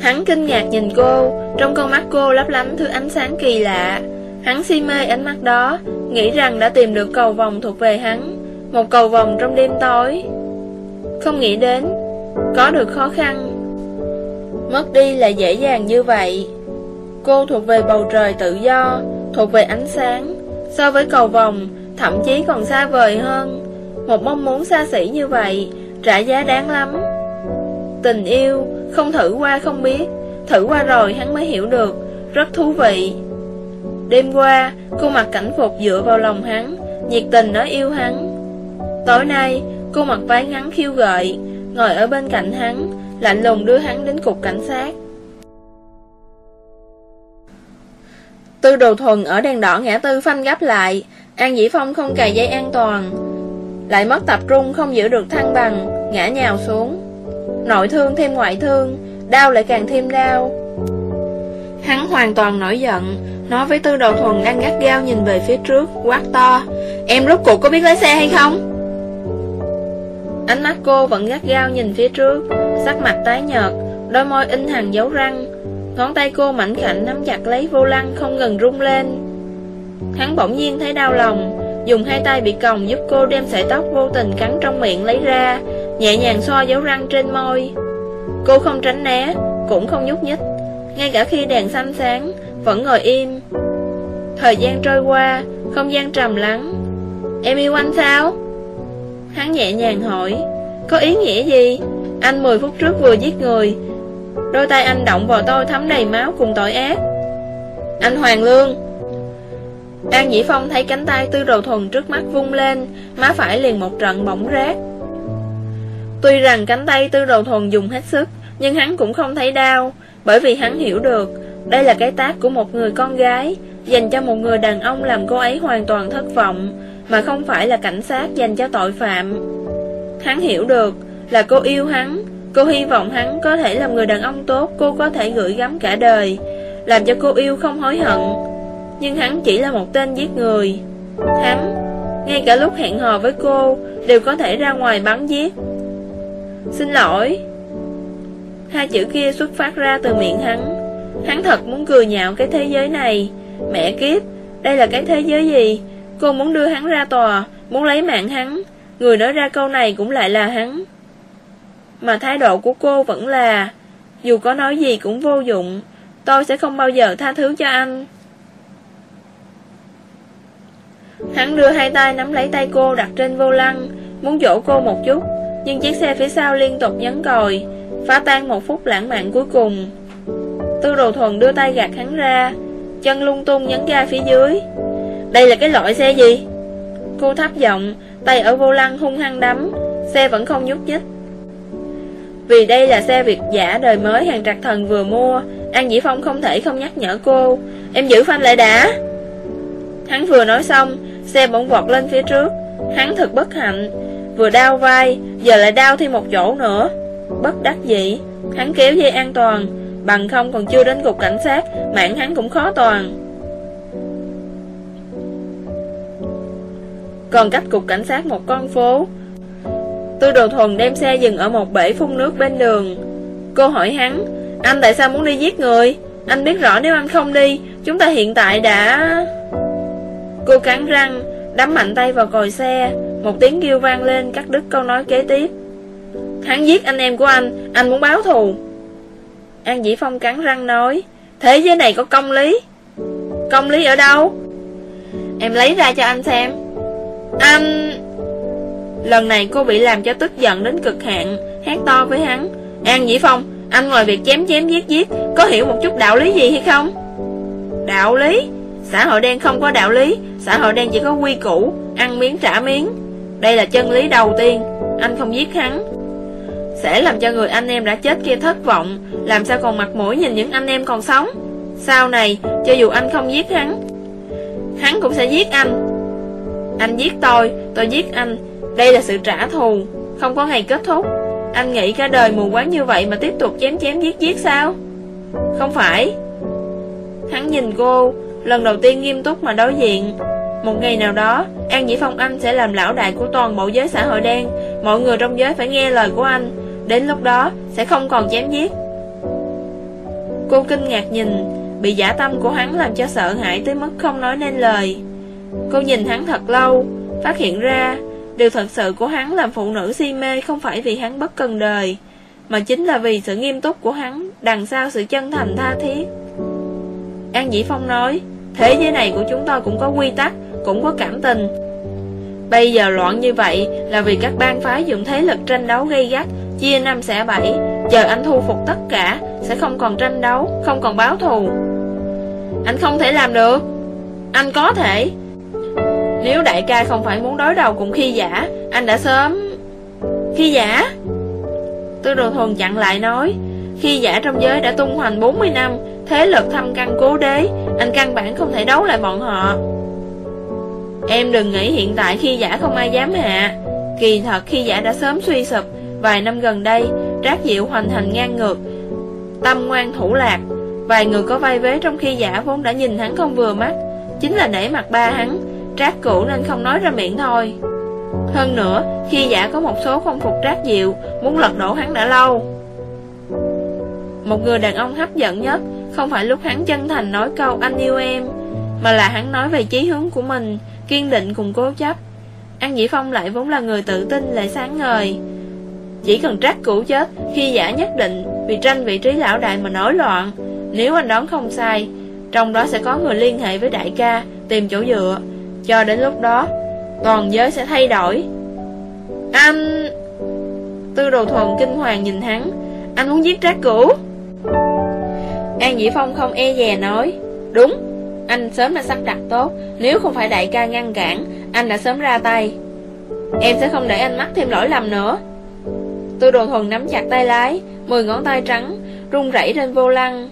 Hắn kinh ngạc nhìn cô, Trong con mắt cô lấp lánh thứ ánh sáng kỳ lạ. Hắn si mê ánh mắt đó, Nghĩ rằng đã tìm được cầu vòng thuộc về hắn, Một cầu vòng trong đêm tối. Không nghĩ đến, Có được khó khăn. Mất đi là dễ dàng như vậy. Cô thuộc về bầu trời tự do, Thuộc về ánh sáng. So với cầu vòng, Thậm chí còn xa vời hơn. Một mong muốn xa xỉ như vậy, Trả giá đáng lắm. Tình yêu, Không thử qua không biết. Thử qua rồi hắn mới hiểu được, Rất thú vị. Đêm qua cô mặc cảnh phục dựa vào lòng hắn, Nhiệt tình nói yêu hắn. Tối nay cô mặc váy ngắn khiêu gợi, Ngồi ở bên cạnh hắn, Lạnh lùng đưa hắn đến cục cảnh sát. Tư đồ thuần ở đèn đỏ ngã tư phanh gấp lại, An Dĩ Phong không cài dây an toàn. Lại mất tập trung không giữ được thăng bằng, Ngã nhào xuống. Nội thương thêm ngoại thương, Đau lại càng thêm đau. Hắn hoàn toàn nổi giận Nói với tư đồ thuần đang gắt gao nhìn về phía trước, Quát to. Em rốt cuộc có biết lái xe hay không? Ánh mắt cô vẫn gắt gao nhìn phía trước, Sắc mặt tái nhợt, Đôi môi in hàng dấu răng. Ngón tay cô mảnh khảnh nắm chặt lấy vô lăng Không ngừng rung lên. Hắn bỗng nhiên thấy đau lòng, Dùng hai tay bị còng giúp cô đem sợi tóc vô tình cắn trong miệng lấy ra, Nhẹ nhàng xoa dấu răng trên môi. Cô không tránh né, Cũng không nhúc nhích, Ngay cả khi đèn xanh sáng vẫn ngồi im. Thời gian trôi qua, Không gian trầm lắng. Em yêu anh sao? Hắn nhẹ nhàng hỏi. Có ý nghĩa gì? Anh 10 phút trước vừa giết người. Đôi tay anh động vào tôi thấm đầy máu cùng tội ác. Anh Hoàng Lương. An Dĩ Phong thấy cánh tay tư đồ thuần trước mắt vung lên, Má phải liền một trận bỗng rát. Tuy rằng cánh tay tư đồ thuần dùng hết sức, Nhưng hắn cũng không thấy đau, Bởi vì hắn hiểu được đây là cái tác của một người con gái, Dành cho một người đàn ông làm cô ấy hoàn toàn thất vọng, Mà không phải là cảnh sát dành cho tội phạm. Hắn hiểu được Là cô yêu hắn, Cô hy vọng hắn có thể làm người đàn ông tốt Cô có thể gửi gắm cả đời, Làm cho cô yêu không hối hận. Nhưng hắn chỉ là một tên giết người. Hắn, Ngay cả lúc hẹn hò với cô, Đều có thể ra ngoài bắn giết. Xin lỗi. Hai chữ kia xuất phát ra từ miệng hắn. Hắn thật muốn cười nhạo cái thế giới này. Mẹ kiếp, Đây là cái thế giới gì? Cô muốn đưa hắn ra tòa, Muốn lấy mạng hắn. Người nói ra câu này cũng lại là hắn. Mà thái độ của cô vẫn là, Dù có nói gì cũng vô dụng. Tôi sẽ không bao giờ tha thứ cho anh. Hắn đưa hai tay nắm lấy tay cô đặt trên vô lăng, Muốn dỗ cô một chút. Nhưng chiếc xe phía sau liên tục nhấn còi, Phá tan một phút lãng mạn cuối cùng. Tư đồ thuần đưa tay gạt hắn ra Chân lung tung nhấn ga phía dưới Đây là cái loại xe gì Cô thấp giọng Tay ở vô lăng hung hăng đấm Xe vẫn không nhúc nhích vì đây là xe Việt giả đời mới hàng trạc thần vừa mua An Dĩ Phong không thể không nhắc nhở cô Em giữ phanh lại đã Hắn vừa nói xong xe bỗng vọt lên phía trước. Hắn thật bất hạnh, vừa đau vai, giờ lại đau thêm một chỗ nữa. Bất đắc dĩ, hắn kéo dây an toàn, bằng không còn chưa đến cục cảnh sát, mạng hắn cũng khó toàn. Còn cách cục cảnh sát một con phố. Tư đồ thuần đem xe dừng ở một bể phun nước bên đường. Cô hỏi hắn Anh tại sao muốn đi giết người? Anh biết rõ nếu anh không đi Chúng ta hiện tại đã Cô cắn răng Đắm mạnh tay vào còi xe. Một tiếng kêu vang lên cắt đứt câu nói kế tiếp. Hắn giết anh em của anh Anh muốn báo thù. An Dĩ Phong cắn răng nói, Thế giới này có công lý. Công lý ở đâu? Em lấy ra cho anh xem. Anh Lần này cô bị làm cho tức giận đến cực hạn, Hét to với hắn. An Dĩ Phong, Anh ngoài việc chém chém giết giết, Có hiểu một chút đạo lý gì hay không? Đạo lý? Xã hội đen không có đạo lý, Xã hội đen chỉ có quy củ, Ăn miếng trả miếng. Đây là chân lý đầu tiên, Anh không giết hắn. Sẽ làm cho người anh em đã chết kia thất vọng. Làm sao còn mặt mũi nhìn những anh em còn sống? Sau này, Cho dù anh không giết hắn Hắn cũng sẽ giết anh. Anh giết tôi Tôi giết anh. Đây là sự trả thù, Không có ngày kết thúc. Anh nghĩ cả đời mù quáng như vậy Mà tiếp tục chém chém giết giết sao? Không phải. Hắn nhìn cô, Lần đầu tiên nghiêm túc mà đối diện. Một ngày nào đó, An Dĩ Phong Anh sẽ làm lão đại của toàn bộ giới xã hội đen. Mọi người trong giới phải nghe lời của anh. Đến lúc đó sẽ không còn chém giết. Cô kinh ngạc nhìn, Bị giả tâm của hắn làm cho sợ hãi tới mức không nói nên lời. Cô nhìn hắn thật lâu, Phát hiện ra, Điều thật sự của hắn làm phụ nữ si mê Không phải vì hắn bất cần đời, Mà chính là vì sự nghiêm túc của hắn Đằng sau sự chân thành tha thiết. An Dĩ Phong nói, Thế giới này của chúng tôi cũng có quy tắc, Cũng có cảm tình. Bây giờ loạn như vậy Là vì các bang phái dùng thế lực tranh đấu gây gắt Chia năm xẻ bảy. Chờ anh thu phục tất cả, Sẽ không còn tranh đấu, Không còn báo thù. Anh không thể làm được. Anh có thể. Nếu đại ca không phải muốn đối đầu cùng khi giả, Anh đã sớm Khi giả? Tư đồ thuần chặn lại nói, Khi giả trong giới đã tung hoành 40 năm, Thế lực thâm căn cố đế, Anh căn bản không thể đấu lại bọn họ. Em đừng nghĩ hiện tại khi giả không ai dám hạ. Kỳ thật khi giả đã sớm suy sụp Vài năm gần đây, Trác Diệu hoành hành ngang ngược, Tâm ngoan thủ lạc. Vài người có vai vế trong khi giả vốn đã nhìn hắn không vừa mắt. Chính là nể mặt ba hắn, Trác cũ nên không nói ra miệng thôi. Hơn nữa, Khi giả có một số không phục Trác Diệu, Muốn lật đổ hắn đã lâu. Một người đàn ông hấp dẫn nhất, Không phải lúc hắn chân thành nói câu anh yêu em, Mà là hắn nói về chí hướng của mình, Kiên định cùng cố chấp. An Dĩ Phong lại vốn là người tự tin, lại sáng ngời. Chỉ cần trách cũ chết, Khi giả nhất định, Vì tranh vị trí lão đại mà nổi loạn. Nếu anh đoán không sai, Trong đó sẽ có người liên hệ với đại ca, Tìm chỗ dựa. Cho đến lúc đó, Toàn giới sẽ thay đổi. Anh, Tư đồ thuần kinh hoàng nhìn hắn. Anh muốn giết trác cũ An Dĩ Phong không e dè nói. Đúng, Anh sớm đã sắp đặt tốt. Nếu không phải đại ca ngăn cản, Anh đã sớm ra tay. Em sẽ không để anh mắc thêm lỗi lầm nữa tôi đồ thuần nắm chặt tay lái, Mười ngón tay trắng Rung rẩy trên vô lăng.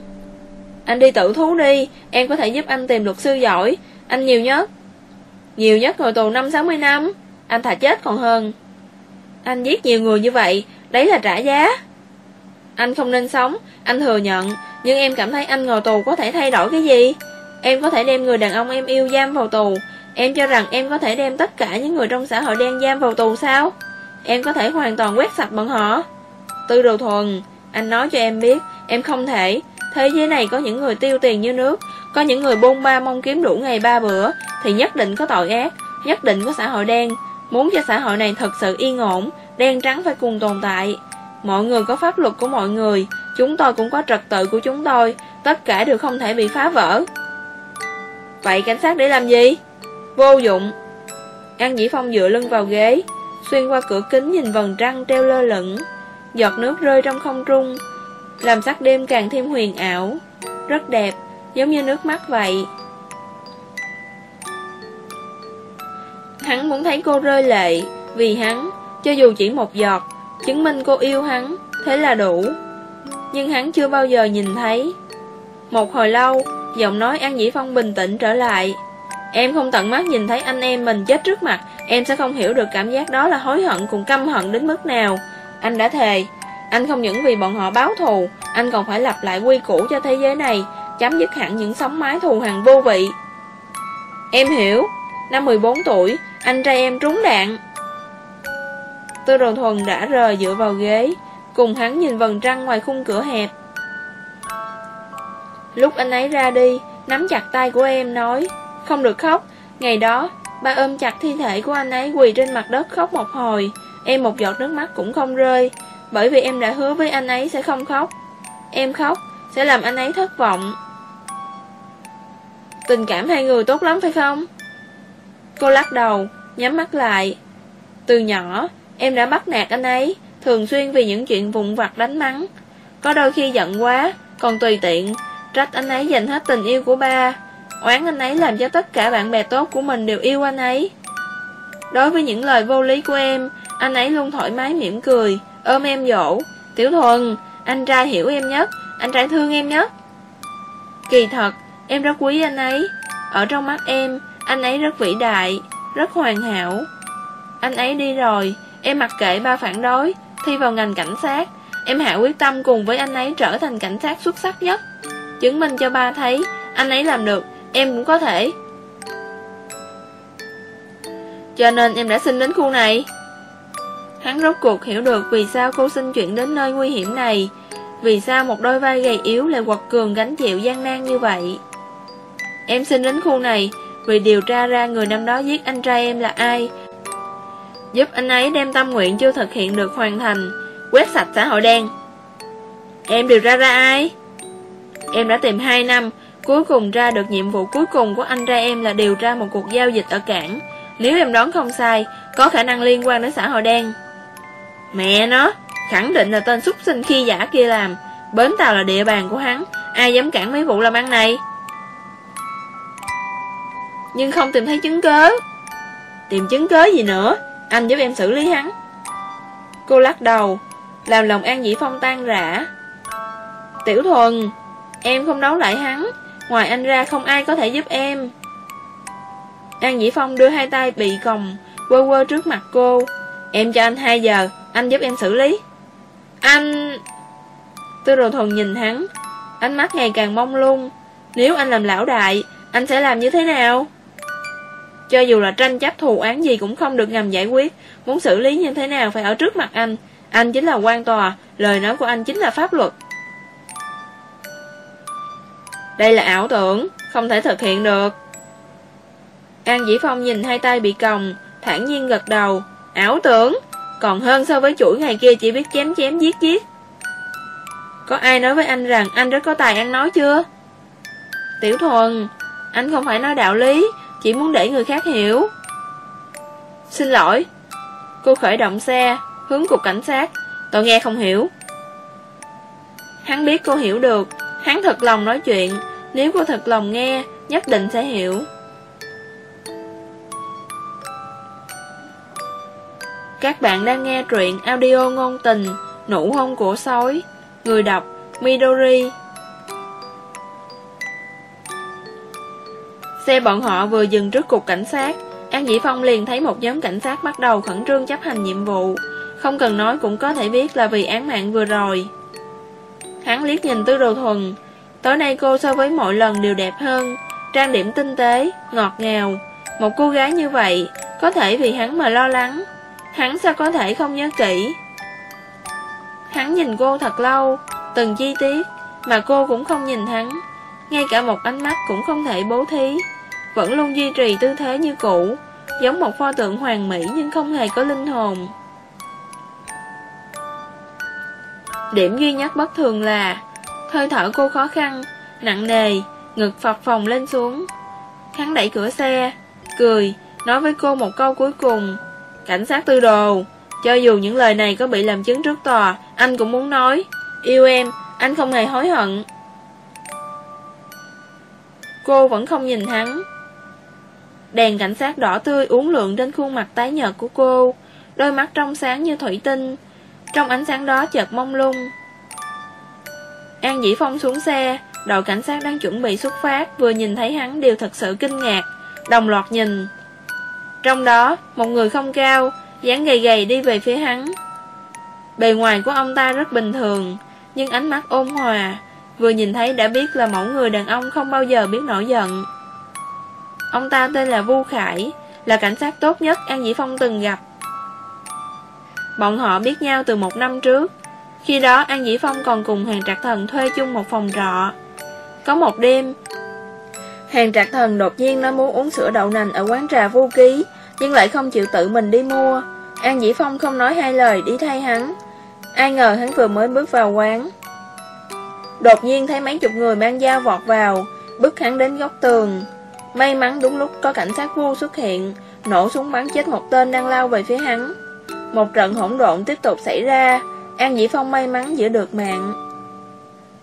Anh đi tự thú đi, Em có thể giúp anh tìm luật sư giỏi. Anh nhiều nhất Nhiều nhất ngồi tù 5-60 năm, Anh thà chết còn hơn. Anh giết nhiều người như vậy, Đấy là trả giá. Anh không nên sống, Anh thừa nhận, Nhưng em cảm thấy anh ngồi tù có thể thay đổi cái gì? Em có thể đem người đàn ông em yêu giam vào tù. Em cho rằng em có thể đem tất cả những người trong xã hội đen giam vào tù sao? Em có thể hoàn toàn quét sạch bọn họ. Tư đồ thuần, Anh nói cho em biết, Em không thể. Thế giới này có những người tiêu tiền như nước, Có những người bôn ba mong kiếm đủ ngày ba bữa, Thì nhất định có tội ác, Nhất định có xã hội đen. Muốn cho xã hội này thật sự yên ổn, Đen trắng phải cùng tồn tại. Mọi người có pháp luật của mọi người, Chúng tôi cũng có trật tự của chúng tôi, Tất cả đều không thể bị phá vỡ. Vậy cảnh sát để làm gì? Vô dụng. An Dĩ Phong dựa lưng vào ghế. Xuyên qua cửa kính nhìn vầng trăng treo lơ lửng. Giọt nước rơi trong không trung. Làm sắc đêm càng thêm huyền ảo. Rất đẹp, Giống như nước mắt vậy. Hắn muốn thấy cô rơi lệ, Vì hắn, Cho dù chỉ một giọt, Chứng minh cô yêu hắn, Thế là đủ. Nhưng hắn chưa bao giờ nhìn thấy. Một hồi lâu, Giọng nói An Dĩ Phong bình tĩnh trở lại. Em không tận mắt nhìn thấy anh em mình chết trước mặt. Em sẽ không hiểu được cảm giác đó là hối hận cùng căm hận đến mức nào. Anh đã thề. Anh không những vì bọn họ báo thù, Anh còn phải lập lại quy củ cho thế giới này, Chấm dứt hẳn những sóng mái thù hằn vô vị. Em hiểu. Năm 14 tuổi, Anh trai em trúng đạn. Tư đồ thuần đã rời dựa vào ghế, Cùng hắn nhìn vầng trăng ngoài khung cửa hẹp. Lúc anh ấy ra đi, Nắm chặt tay của em, nói không được khóc. Ngày đó, Ba ôm chặt thi thể của anh ấy quỳ trên mặt đất khóc một hồi. Em một giọt nước mắt cũng không rơi, Bởi vì em đã hứa với anh ấy sẽ không khóc. Em khóc Sẽ làm anh ấy thất vọng. Tình cảm hai người tốt lắm phải không? Cô lắc đầu, Nhắm mắt lại. Từ nhỏ, Em đã bắt nạt anh ấy, Thường xuyên vì những chuyện vụn vặt đánh mắng. Có đôi khi giận quá, Còn tùy tiện, Trách anh ấy dành hết tình yêu của ba. Oán anh ấy làm cho tất cả bạn bè tốt của mình đều yêu anh ấy. Đối với những lời vô lý của em, Anh ấy luôn thoải mái mỉm cười, Ôm em dỗ. Tiểu thuần, Anh trai hiểu em nhất, Anh trai thương em nhất. Kỳ thật, Em rất quý anh ấy. Ở trong mắt em, Anh ấy rất vĩ đại, Rất hoàn hảo. Anh ấy đi rồi, Em mặc kệ ba phản đối, Thi vào ngành cảnh sát. Em hạ quyết tâm cùng với anh ấy trở thành cảnh sát xuất sắc nhất. Chứng minh cho ba thấy, Anh ấy làm được. Em cũng có thể. Cho nên em đã xin đến khu này. Hắn rốt cuộc hiểu được vì sao cô xin chuyện đến nơi nguy hiểm này. Vì sao một đôi vai gầy yếu lại quật cường gánh chịu gian nan như vậy? Em xin đến khu này Vì điều tra ra người năm đó giết anh trai em là ai. Giúp anh ấy đem tâm nguyện chưa thực hiện được hoàn thành, Quét sạch xã hội đen. Em điều tra ra ai? Em đã tìm 2 năm Cuối cùng ra được nhiệm vụ cuối cùng của anh trai em là điều tra một cuộc giao dịch ở cảng. Nếu em đoán không sai, Có khả năng liên quan đến xã hội đen. Mẹ nó, Khẳng định là tên súc sinh khi giả kia làm. Bến tàu là địa bàn của hắn. Ai dám cản mấy vụ làm ăn này? Nhưng không tìm thấy chứng cớ Tìm chứng cớ gì nữa? Anh giúp em xử lý hắn. Cô lắc đầu, Làm lòng An Dĩ Phong tan rã. Tiểu thuần, Em không đấu lại hắn. Ngoài anh ra không ai có thể giúp em. An Dĩ Phong đưa hai tay bị còng, Quơ quơ trước mặt cô. Em cho anh 2 giờ, Anh giúp em xử lý. Anh Tư đồ thuần nhìn hắn. Ánh mắt ngày càng mong lung. Nếu anh làm lão đại, Anh sẽ làm như thế nào? Cho dù là tranh chấp thù án gì Cũng không được ngầm giải quyết. Muốn xử lý như thế nào phải ở trước mặt anh. Anh chính là quan tòa, Lời nói của anh chính là pháp luật đây là ảo tưởng, không thể thực hiện được. An Dĩ Phong nhìn hai tay bị còng, thản nhiên gật đầu. Ảo tưởng, còn hơn so với chuỗi ngày kia chỉ biết chém chém giết giết. Có ai nói với anh rằng anh rất có tài ăn nói chưa? Tiểu thuần, anh không phải nói đạo lý, chỉ muốn để người khác hiểu. Xin lỗi. Cô khởi động xe, hướng cục cảnh sát. Tôi nghe không hiểu. Hắn biết cô hiểu được, Hắn thật lòng nói chuyện. Nếu cô thật lòng nghe, Nhất định sẽ hiểu. Các bạn đang nghe truyện audio ngôn tình Nụ hôn của sói. Người đọc, Midori. Xe bọn họ vừa dừng trước cục cảnh sát. An Dĩ Phong liền thấy một nhóm cảnh sát bắt đầu khẩn trương chấp hành nhiệm vụ. Không cần nói cũng có thể biết là vì án mạng vừa rồi. Hắn liếc nhìn Tư Đồ Thuần. Tối nay cô so với mọi lần đều đẹp hơn Trang điểm tinh tế, ngọt ngào. Một cô gái như vậy Có thể vì hắn mà lo lắng. Hắn sao có thể không nhớ kỹ? Hắn nhìn cô thật lâu Từng chi tiết Mà cô cũng không nhìn hắn. Ngay cả một ánh mắt cũng không thể bố thí. Vẫn luôn duy trì tư thế như cũ Giống một pho tượng hoàn mỹ Nhưng không hề có linh hồn. Điểm duy nhất bất thường là, Hơi thở cô khó khăn, Nặng nề, Ngực phập phồng lên xuống. Hắn đẩy cửa xe, Cười, Nói với cô một câu cuối cùng, Cảnh sát tư đồ, Cho dù những lời này có bị làm chứng trước tòa, Anh cũng muốn nói, Yêu em, Anh không hề hối hận. Cô vẫn không nhìn hắn. Đèn cảnh sát đỏ tươi uốn lượn trên khuôn mặt tái nhợt của cô, Đôi mắt trong sáng như thủy tinh trong ánh sáng đó chợt mông lung An Dĩ Phong xuống xe Đội cảnh sát đang chuẩn bị xuất phát Vừa nhìn thấy hắn đều thật sự kinh ngạc đồng loạt nhìn. Trong đó, một người không cao, dáng gầy gầy đi về phía hắn. Bề ngoài của ông ta rất bình thường, nhưng ánh mắt ôn hòa, vừa nhìn thấy đã biết là mẫu người đàn ông không bao giờ biết nổi giận. Ông ta tên là Vu Khải, là cảnh sát tốt nhất An Dĩ Phong từng gặp. Bọn họ biết nhau từ một năm trước, khi đó An Dĩ Phong còn cùng Hàng Trạc Thần thuê chung một phòng trọ. Có một đêm, Hàng Trạc Thần đột nhiên nói muốn uống sữa đậu nành ở quán trà vô ký, nhưng lại không chịu tự mình đi mua. An Dĩ Phong không nói hai lời đi thay hắn. Ai ngờ hắn vừa mới bước vào quán. Đột nhiên thấy mấy chục người mang dao vọt vào, bức hắn đến góc tường. May mắn đúng lúc có cảnh sát vu xuất hiện, nổ súng bắn chết một tên đang lao về phía hắn. Một trận hỗn độn tiếp tục xảy ra, An Dĩ Phong may mắn giữ được mạng.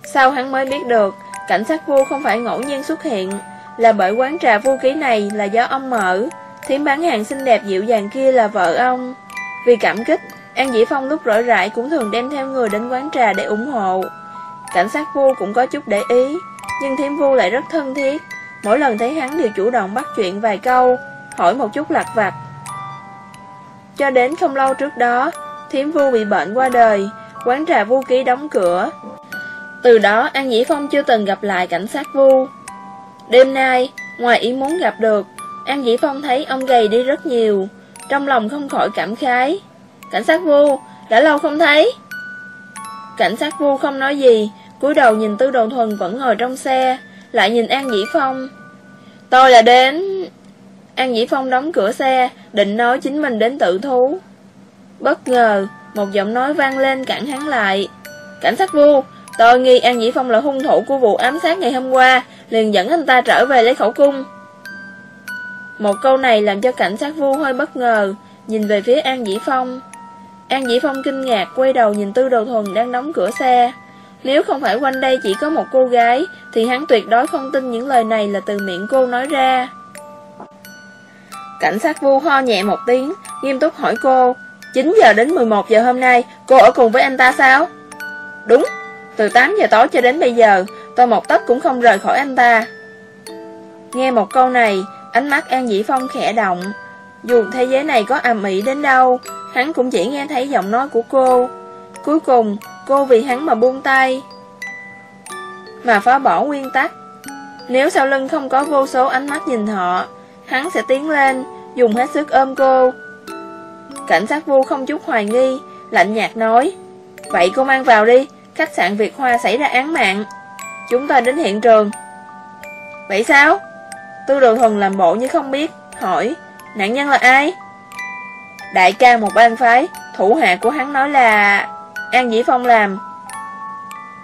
Sau hắn mới biết được, cảnh sát vu không phải ngẫu nhiên xuất hiện, là bởi quán trà vô ký này là do ông mở, thiếm bán hàng xinh đẹp dịu dàng kia là vợ ông. Vì cảm kích, An Dĩ Phong lúc rỗi rãi cũng thường đem theo người đến quán trà để ủng hộ. Cảnh sát vu cũng có chút để ý, nhưng thiếm vu lại rất thân thiết. Mỗi lần thấy hắn đều chủ động bắt chuyện vài câu, hỏi một chút lạc vặt. Cho đến không lâu trước đó, thiếm vu bị bệnh qua đời, quán trà vu ký đóng cửa. Từ đó An Dĩ Phong chưa từng gặp lại cảnh sát vu. Đêm nay, ngoài ý muốn gặp được, An Dĩ Phong thấy ông gầy đi rất nhiều, trong lòng không khỏi cảm khái. Cảnh sát vu, đã lâu không thấy. Cảnh sát vu không nói gì, cúi đầu nhìn Tư Đầu Thuần vẫn ngồi trong xe, lại nhìn An Dĩ Phong. Tôi là đến... An Dĩ Phong đóng cửa xe, định nói chính mình đến tự thú. Bất ngờ, một giọng nói vang lên cản hắn lại. Cảnh sát vu, tôi nghi An Dĩ Phong là hung thủ của vụ ám sát ngày hôm qua, liền dẫn anh ta trở về lấy khẩu cung. Một câu này làm cho cảnh sát vu hơi bất ngờ, nhìn về phía An Dĩ Phong. An Dĩ Phong kinh ngạc quay đầu nhìn Tư Đầu Thuần đang đóng cửa xe. Nếu không phải quanh đây chỉ có một cô gái, thì hắn tuyệt đối không tin những lời này là từ miệng cô nói ra. Cảnh sát vu ho nhẹ một tiếng, nghiêm túc hỏi cô, 9 giờ đến 11 giờ hôm nay, cô ở cùng với anh ta sao? Đúng, từ 8 giờ tối cho đến bây giờ, tôi một tấc cũng không rời khỏi anh ta. Nghe một câu này, ánh mắt An Dĩ Phong khẽ động. Dù thế giới này có ầm ĩ đến đâu, hắn cũng chỉ nghe thấy giọng nói của cô. Cuối cùng, cô vì hắn mà buông tay. Mà phá bỏ nguyên tắc. Nếu sau lưng không có vô số ánh mắt nhìn họ, hắn sẽ tiến lên, dùng hết sức ôm cô. Cảnh sát vu không chút hoài nghi, lạnh nhạt nói. Vậy cô mang vào đi, khách sạn Việt Hoa xảy ra án mạng. Chúng ta đến hiện trường. Vậy sao? Tư đồ thuần làm bộ như không biết, hỏi, nạn nhân là ai? Đại ca một bang phái, thủ hạ của hắn nói là An Dĩ Phong làm.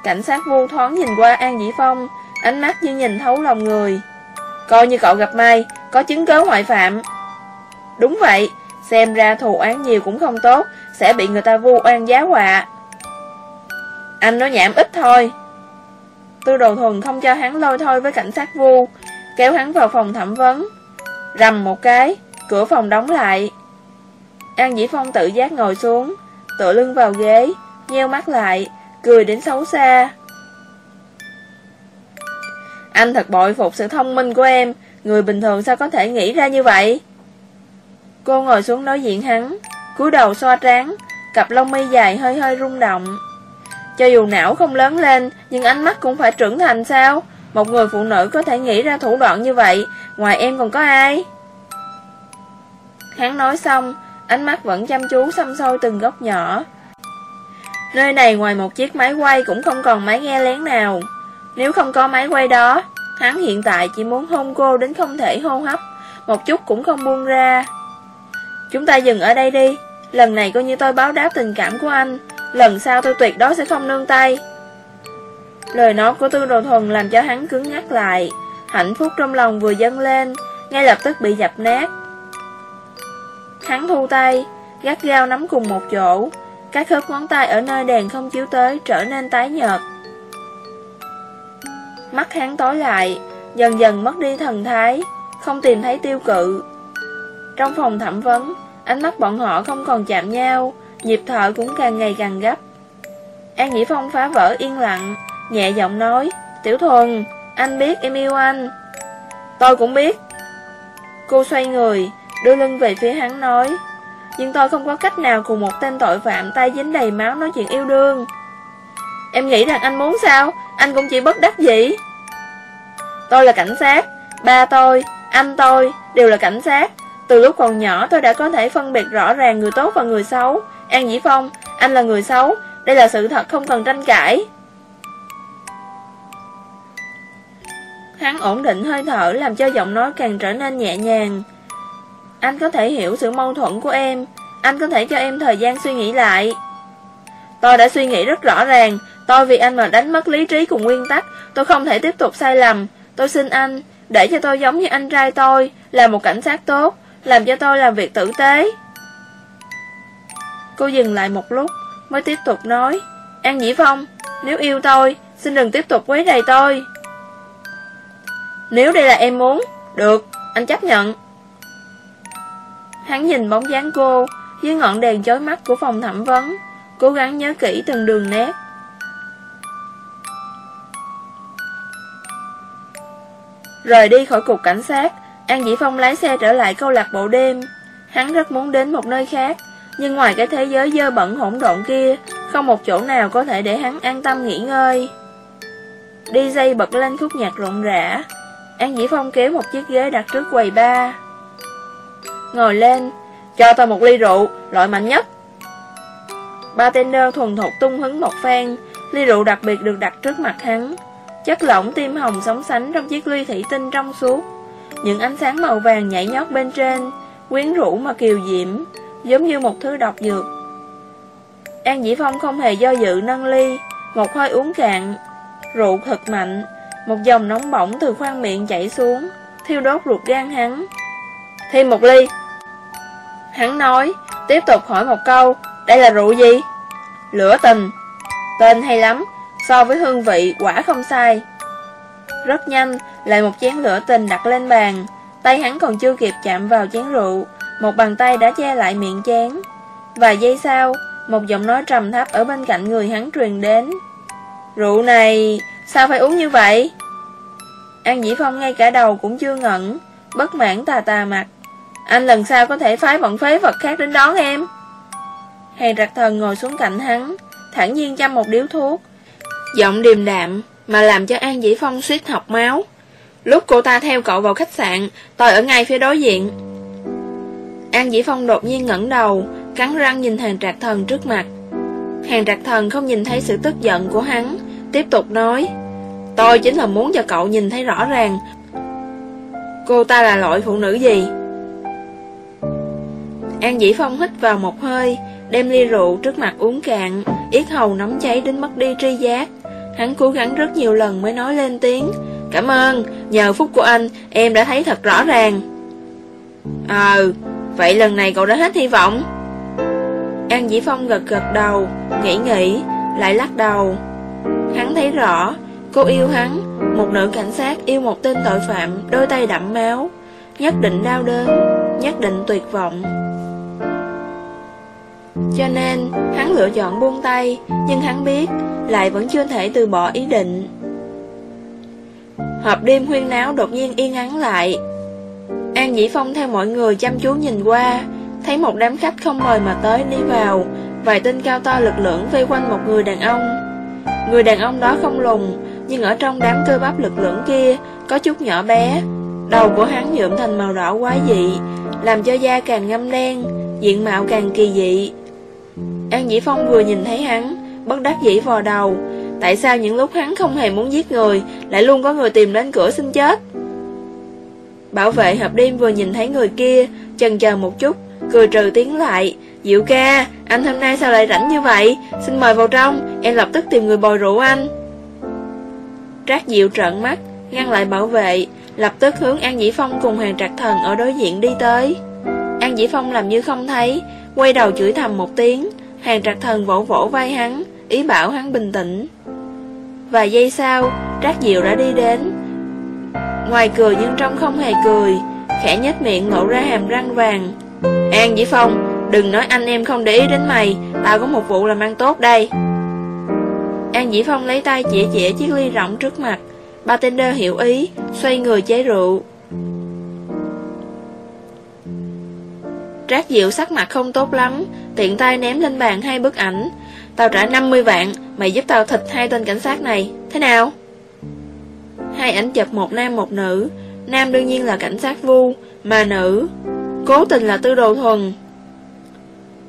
Cảnh sát vu thoáng nhìn qua An Dĩ Phong, ánh mắt như nhìn thấu lòng người. Coi như cậu gặp may có chứng cớ ngoại phạm. Đúng vậy, xem ra thù án nhiều cũng không tốt, sẽ bị người ta vu oan giá họa. Anh nói nhảm ít thôi. Tư đồ thuần không cho hắn lôi thôi với cảnh sát vu, kéo hắn vào phòng thẩm vấn. Rầm một cái, cửa phòng đóng lại. An Dĩ Phong tự giác ngồi xuống, tựa lưng vào ghế, nheo mắt lại, cười đến xấu xa. Anh thật bội phục sự thông minh của em, người bình thường sao có thể nghĩ ra như vậy? Cô ngồi xuống đối diện hắn, cúi đầu xoa trán, cặp lông mi dài hơi hơi rung động. Cho dù não không lớn lên, nhưng ánh mắt cũng phải trưởng thành sao? Một người phụ nữ có thể nghĩ ra thủ đoạn như vậy, ngoài em còn có ai? Hắn nói xong, ánh mắt vẫn chăm chú xăm soi từng góc nhỏ. Nơi này ngoài một chiếc máy quay cũng không còn máy nghe lén nào. Nếu không có máy quay đó, hắn hiện tại chỉ muốn hôn cô đến không thể hô hấp, một chút cũng không buông ra. Chúng ta dừng ở đây đi, lần này coi như tôi báo đáp tình cảm của anh, lần sau tôi tuyệt đối sẽ không nương tay. Lời nói của Tư Đồ Thuần làm cho hắn cứng ngắc lại, hạnh phúc trong lòng vừa dâng lên, ngay lập tức bị dập nát. Hắn thu tay, gắt gao nắm cùng một chỗ, các khớp ngón tay ở nơi đèn không chiếu tới trở nên tái nhợt. Mắt hắn tối lại, dần dần mất đi thần thái, không tìm thấy tiêu cự. Trong phòng thẩm vấn, ánh mắt bọn họ không còn chạm nhau, nhịp thở cũng càng ngày càng gấp. An Nhĩ Phong phá vỡ yên lặng, nhẹ giọng nói, Tiểu Thuần, anh biết em yêu anh. Tôi cũng biết. Cô xoay người, đưa lưng về phía hắn nói Nhưng tôi không có cách nào cùng một tên tội phạm tay dính đầy máu nói chuyện yêu đương Em nghĩ rằng anh muốn sao? Anh cũng chỉ bất đắc dĩ. Tôi là cảnh sát Ba tôi, anh tôi đều là cảnh sát. Từ lúc còn nhỏ tôi đã có thể phân biệt rõ ràng người tốt và người xấu. An Dĩ Phong, anh là người xấu. Đây là sự thật không cần tranh cãi. Hắn ổn định hơi thở làm cho giọng nói càng trở nên nhẹ nhàng. Anh có thể hiểu sự mâu thuẫn của em. Anh có thể cho em thời gian suy nghĩ lại. Tôi đã suy nghĩ rất rõ ràng. Tôi vì anh mà đánh mất lý trí cùng nguyên tắc, Tôi không thể tiếp tục sai lầm. Tôi xin anh, Để cho tôi giống như anh trai tôi Là một cảnh sát tốt, Làm cho tôi làm việc tử tế. Cô dừng lại một lúc, Mới tiếp tục nói, An Dĩ Phong, Nếu yêu tôi, Xin đừng tiếp tục quấy rầy tôi. Nếu đây là em muốn, Được, Anh chấp nhận. Hắn nhìn bóng dáng cô, Dưới ngọn đèn chói mắt của phòng thẩm vấn, Cố gắng nhớ kỹ từng đường nét. Rời đi khỏi cục cảnh sát, An Dĩ Phong lái xe trở lại câu lạc bộ đêm. Hắn rất muốn đến một nơi khác, nhưng ngoài cái thế giới dơ bẩn hỗn độn kia, không một chỗ nào có thể để hắn an tâm nghỉ ngơi. Đi dây bật lên khúc nhạc rộn rã. An Dĩ Phong kéo một chiếc ghế đặt trước quầy ba. Ngồi lên, cho tôi một ly rượu, loại mạnh nhất. Bartender thuần thục tung hứng một phen, ly rượu đặc biệt được đặt trước mặt hắn. Chất lỏng tim hồng sóng sánh trong chiếc ly thủy tinh trong suốt. Những ánh sáng màu vàng nhảy nhót bên trên, Quyến rũ mà kiều diễm, Giống như một thứ độc dược. An Dĩ Phong không hề do dự nâng ly, Một hơi uống cạn, Rượu thật mạnh, Một dòng nóng bỏng từ khoang miệng chảy xuống, Thiêu đốt ruột gan hắn. Thêm một ly. Hắn nói, Tiếp tục hỏi một câu, Đây là rượu gì? Lửa tình. Tên hay lắm. So với hương vị, quả không sai. Rất nhanh, Lại một chén lửa tình đặt lên bàn. Tay hắn còn chưa kịp chạm vào chén rượu, Một bàn tay đã che lại miệng chén. Vài giây sau, Một giọng nói trầm thấp ở bên cạnh người hắn truyền đến. Rượu này, Sao phải uống như vậy? An Dĩ Phong ngay cả đầu cũng chưa ngẩn, Bất mãn tà tà mặt. Anh lần sau có thể phái bọn phế vật khác đến đón em. Hàng rạc thần ngồi xuống cạnh hắn, thản nhiên chăm một điếu thuốc Giọng điềm đạm mà làm cho An Dĩ Phong suýt học máu. Lúc cô ta theo cậu vào khách sạn, tôi ở ngay phía đối diện. An Dĩ Phong đột nhiên ngẩng đầu, cắn răng nhìn hàng trạc thần trước mặt. Hàng trạc thần không nhìn thấy sự tức giận của hắn, tiếp tục nói, tôi chính là muốn cho cậu nhìn thấy rõ ràng cô ta là loại phụ nữ gì. An Dĩ Phong hít vào một hơi, đem ly rượu trước mặt uống cạn, yết hầu nóng cháy đến mất đi tri giác. Hắn cố gắng rất nhiều lần mới nói lên tiếng Cảm ơn, nhờ phúc của anh Em đã thấy thật rõ ràng. Ờ, vậy lần này cậu đã hết hy vọng. An Dĩ Phong gật gật đầu Nghĩ nghĩ, lại lắc đầu. Hắn thấy rõ Cô yêu hắn Một nữ cảnh sát yêu một tên tội phạm Đôi tay đẫm máu Nhất định đau đớn Nhất định tuyệt vọng cho nên, hắn lựa chọn buông tay, nhưng hắn biết, lại vẫn chưa thể từ bỏ ý định. Hộp đêm huyên náo đột nhiên yên ắng lại. An Dĩ Phong theo mọi người chăm chú nhìn qua, thấy một đám khách không mời mà tới đi vào, vài tên cao to lực lưỡng vây quanh một người đàn ông. Người đàn ông đó không lùng, nhưng ở trong đám cơ bắp lực lưỡng kia, có chút nhỏ bé. Đầu của hắn nhuộm thành màu đỏ quá dị, làm cho da càng ngâm đen, diện mạo càng kỳ dị. An Dĩ Phong vừa nhìn thấy hắn Bất đắc dĩ vò đầu. Tại sao những lúc hắn không hề muốn giết người Lại luôn có người tìm đến cửa xin chết? Bảo vệ hợp đêm vừa nhìn thấy người kia Chần chờ một chút Cười trừ tiếng lại. Diệu ca, anh hôm nay sao lại rảnh như vậy? Xin mời vào trong Em lập tức tìm người bồi rượu anh. Trác Diệu trợn mắt Ngăn lại bảo vệ Lập tức hướng An Dĩ Phong cùng Hoàng trạc thần ở đối diện đi tới. An Dĩ Phong làm như không thấy Quay đầu chửi thầm một tiếng. Hàng trạc thần vỗ vỗ vai hắn, Ý bảo hắn bình tĩnh. Vài giây sau, Trác Diệu đã đi đến. Ngoài cười nhưng trong không hề cười, Khẽ nhếch miệng lộ ra hàm răng vàng. An Dĩ Phong, Đừng nói anh em không để ý đến mày, Tao có một vụ làm ăn tốt đây. An Dĩ Phong lấy tay chĩa chĩa chiếc ly rộng trước mặt. Bartender hiểu ý, Xoay người chế rượu. Trác Diệu sắc mặt không tốt lắm, tiện tay ném lên bàn hai bức ảnh. Tao trả 50 vạn, mày giúp tao thịt hai tên cảnh sát này, thế nào? Hai ảnh chụp một nam một nữ, nam đương nhiên là cảnh sát vu, mà nữ, cố tình là tư đồ thuần.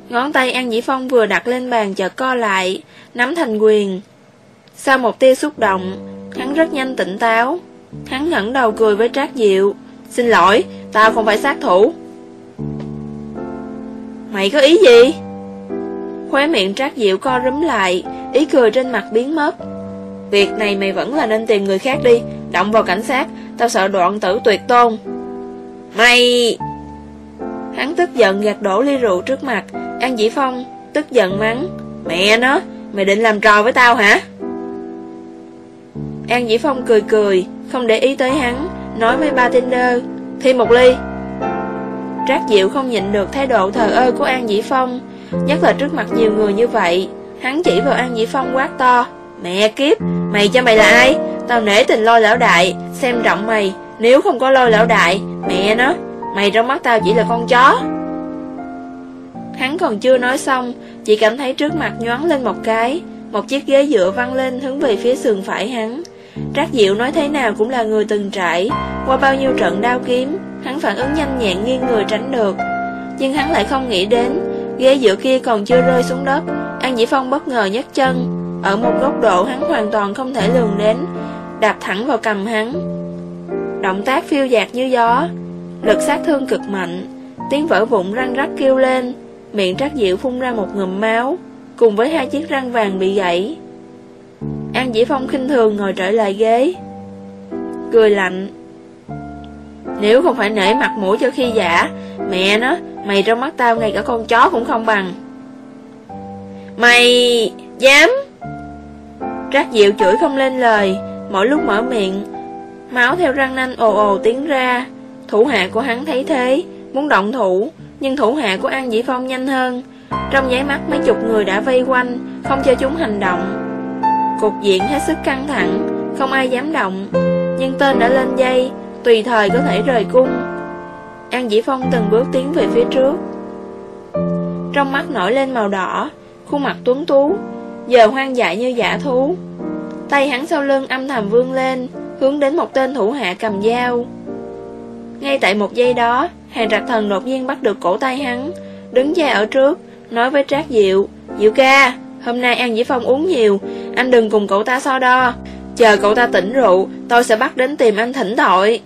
Ngón tay An Dĩ Phong vừa đặt lên bàn chợt co lại, nắm thành quyền. Sau một tia xúc động, hắn rất nhanh tỉnh táo. Hắn ngẩng đầu cười với Trác Diệu. Xin lỗi, tao không phải sát thủ. Mày có ý gì? Khóe miệng Trác Diệu co rúm lại, ý cười trên mặt biến mất. Việc này mày vẫn là nên tìm người khác đi, động vào cảnh sát, tao sợ đoạn tử tuyệt tôn. Mày... Hắn tức giận gạt đổ ly rượu trước mặt, An Dĩ Phong tức giận mắng. Mẹ nó, mày định làm trò với tao hả? An Dĩ Phong cười cười, không để ý tới hắn, nói với ba Tinder, thêm một ly. Trác Diệu không nhịn được thái độ thờ ơ của An Dĩ Phong, nhất là trước mặt nhiều người như vậy. Hắn chỉ vào An Dĩ Phong quát to, mẹ kiếp, mày cho mày là ai? Tao nể tình lôi lão đại, xem trọng mày, nếu không có lôi lão đại, mẹ nó, mày trong mắt tao chỉ là con chó. Hắn còn chưa nói xong, chỉ cảm thấy trước mặt nhoáng lên một cái, một chiếc ghế dựa văng lên hướng về phía sườn phải hắn. Trác Diệu nói thế nào cũng là người từng trải, qua bao nhiêu trận đao kiếm, hắn phản ứng nhanh nhẹn nghiêng người tránh được. Nhưng hắn lại không nghĩ đến, ghế dựa kia còn chưa rơi xuống đất, An Dĩ Phong bất ngờ nhấc chân, ở một góc độ hắn hoàn toàn không thể lường đến, đạp thẳng vào cầm hắn. Động tác phiêu dạt như gió, lực sát thương cực mạnh, tiếng vỡ vụn răng rắc kêu lên, miệng Trác Diệu phun ra một ngụm máu, cùng với hai chiếc răng vàng bị gãy. An Dĩ Phong khinh thường ngồi trở lại ghế. Cười lạnh. Nếu không phải nể mặt mũi cho khi giả, Mẹ nó, Mày trong mắt tao ngay cả con chó cũng không bằng. Mày Dám? Trác Diệu chửi không lên lời, Mỗi lúc mở miệng, Máu theo răng nanh ồ ồ tiến ra. Thủ hạ của hắn thấy thế, Muốn động thủ, Nhưng thủ hạ của An Dĩ Phong nhanh hơn. Trong giấy mắt mấy chục người đã vây quanh, Không cho chúng hành động. Cục diện hết sức căng thẳng, Không ai dám động. Nhưng tên đã lên dây, Tùy thời có thể rời cung. An Dĩ Phong từng bước tiến về phía trước. Trong mắt nổi lên màu đỏ, Khuôn mặt tuấn tú, Giờ hoang dại như giả thú. Tay hắn sau lưng âm thầm vươn lên, Hướng đến một tên thủ hạ cầm dao. Ngay tại một giây đó, Hàng trạc thần đột nhiên bắt được cổ tay hắn, Đứng dậy ở trước, Nói với Trác Diệu Diệu ca Hôm nay An Dĩ Phong uống nhiều. Anh đừng cùng cậu ta so đo. Chờ cậu ta tỉnh rượu, Tôi sẽ bắt đến tìm anh thỉnh tội.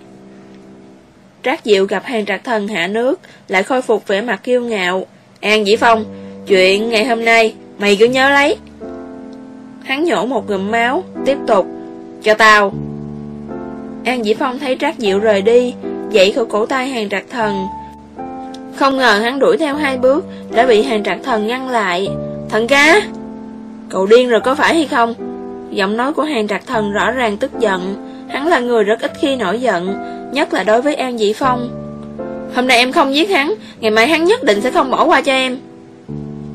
Trác Diệu gặp hàng trạc thần hạ nước, Lại khôi phục vẻ mặt kiêu ngạo. An Dĩ Phong, Chuyện ngày hôm nay, Mày cứ nhớ lấy. Hắn nhổ một ngụm máu, Tiếp tục. Cho tao. An Dĩ Phong thấy Trác Diệu rời đi, Dậy khỏi cổ tay hàng trạc thần. Không ngờ hắn đuổi theo hai bước, Đã bị hàng trạc thần ngăn lại. Thần ca! Cậu điên rồi có phải hay không? Giọng nói của hàng trạc thần rõ ràng tức giận. Hắn là người rất ít khi nổi giận, Nhất là đối với An Dĩ Phong. Hôm nay em không giết hắn, Ngày mai hắn nhất định sẽ không bỏ qua cho em.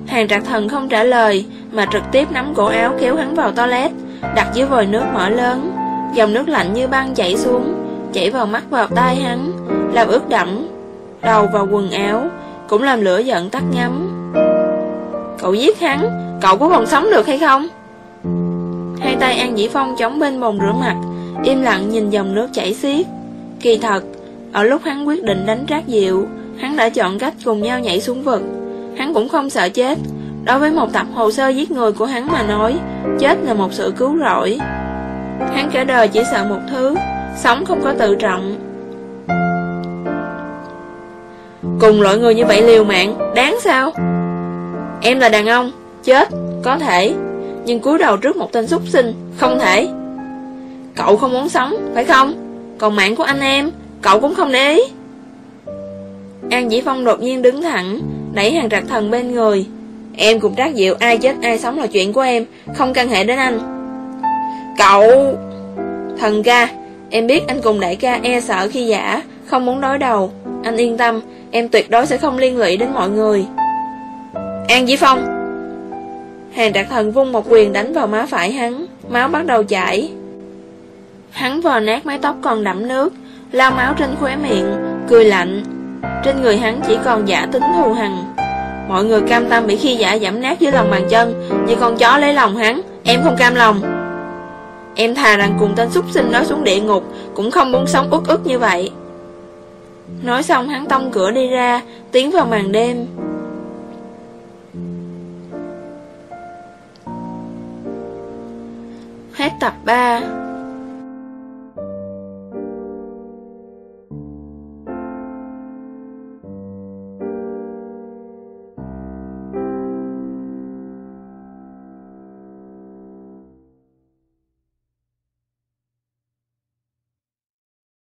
Hàng trạc thần không trả lời, Mà trực tiếp nắm cổ áo kéo hắn vào toilet, Đặt dưới vòi nước mở lớn. Dòng nước lạnh như băng chảy xuống, Chảy vào mắt vào tai hắn, Làm ướt đẫm Đầu vào quần áo, Cũng làm lửa giận tắt ngắm Cậu giết hắn Cậu có còn sống được hay không? Hai tay An Dĩ Phong chống bên bồn rửa mặt, Im lặng nhìn dòng nước chảy xiết. Kỳ thật, Ở lúc hắn quyết định đánh Trác Diệu, Hắn đã chọn cách cùng nhau nhảy xuống vực. Hắn cũng không sợ chết. Đối với một tập hồ sơ giết người của hắn mà nói, Chết là một sự cứu rỗi. Hắn cả đời chỉ sợ một thứ, Sống không có tự trọng. Cùng loại người như vậy liều mạng, Đáng sao? Em là đàn ông. Chết, có thể. Nhưng cúi đầu trước một tên súc sinh Không thể. Cậu không muốn sống, phải không? Còn mạng của anh em, cậu cũng không để ý. An Dĩ Phong đột nhiên đứng thẳng Đẩy hàng trạc thần bên người. Em cùng trác diệu ai chết ai sống là chuyện của em Không can hệ đến anh. Cậu! Thần ca Em biết anh cùng đại ca e sợ khi giả Không muốn đối đầu. Anh yên tâm Em tuyệt đối sẽ không liên lụy đến mọi người. An Dĩ Phong! Hàng trạc thần vung một quyền đánh vào má phải hắn, Máu bắt đầu chảy. Hắn vò nát mái tóc còn đẫm nước lao máu trên khóe miệng, Cười lạnh. Trên người hắn chỉ còn giả tính thù hằn Mọi người cam tâm bị khi giả giảm nát dưới lòng bàn chân Như con chó lấy lòng hắn, Em không cam lòng. Em thà rằng cùng tên súc sinh đó xuống địa ngục, Cũng không muốn sống ức ức như vậy. Nói xong hắn tông cửa đi ra, Tiến vào màn đêm. Hết tập 3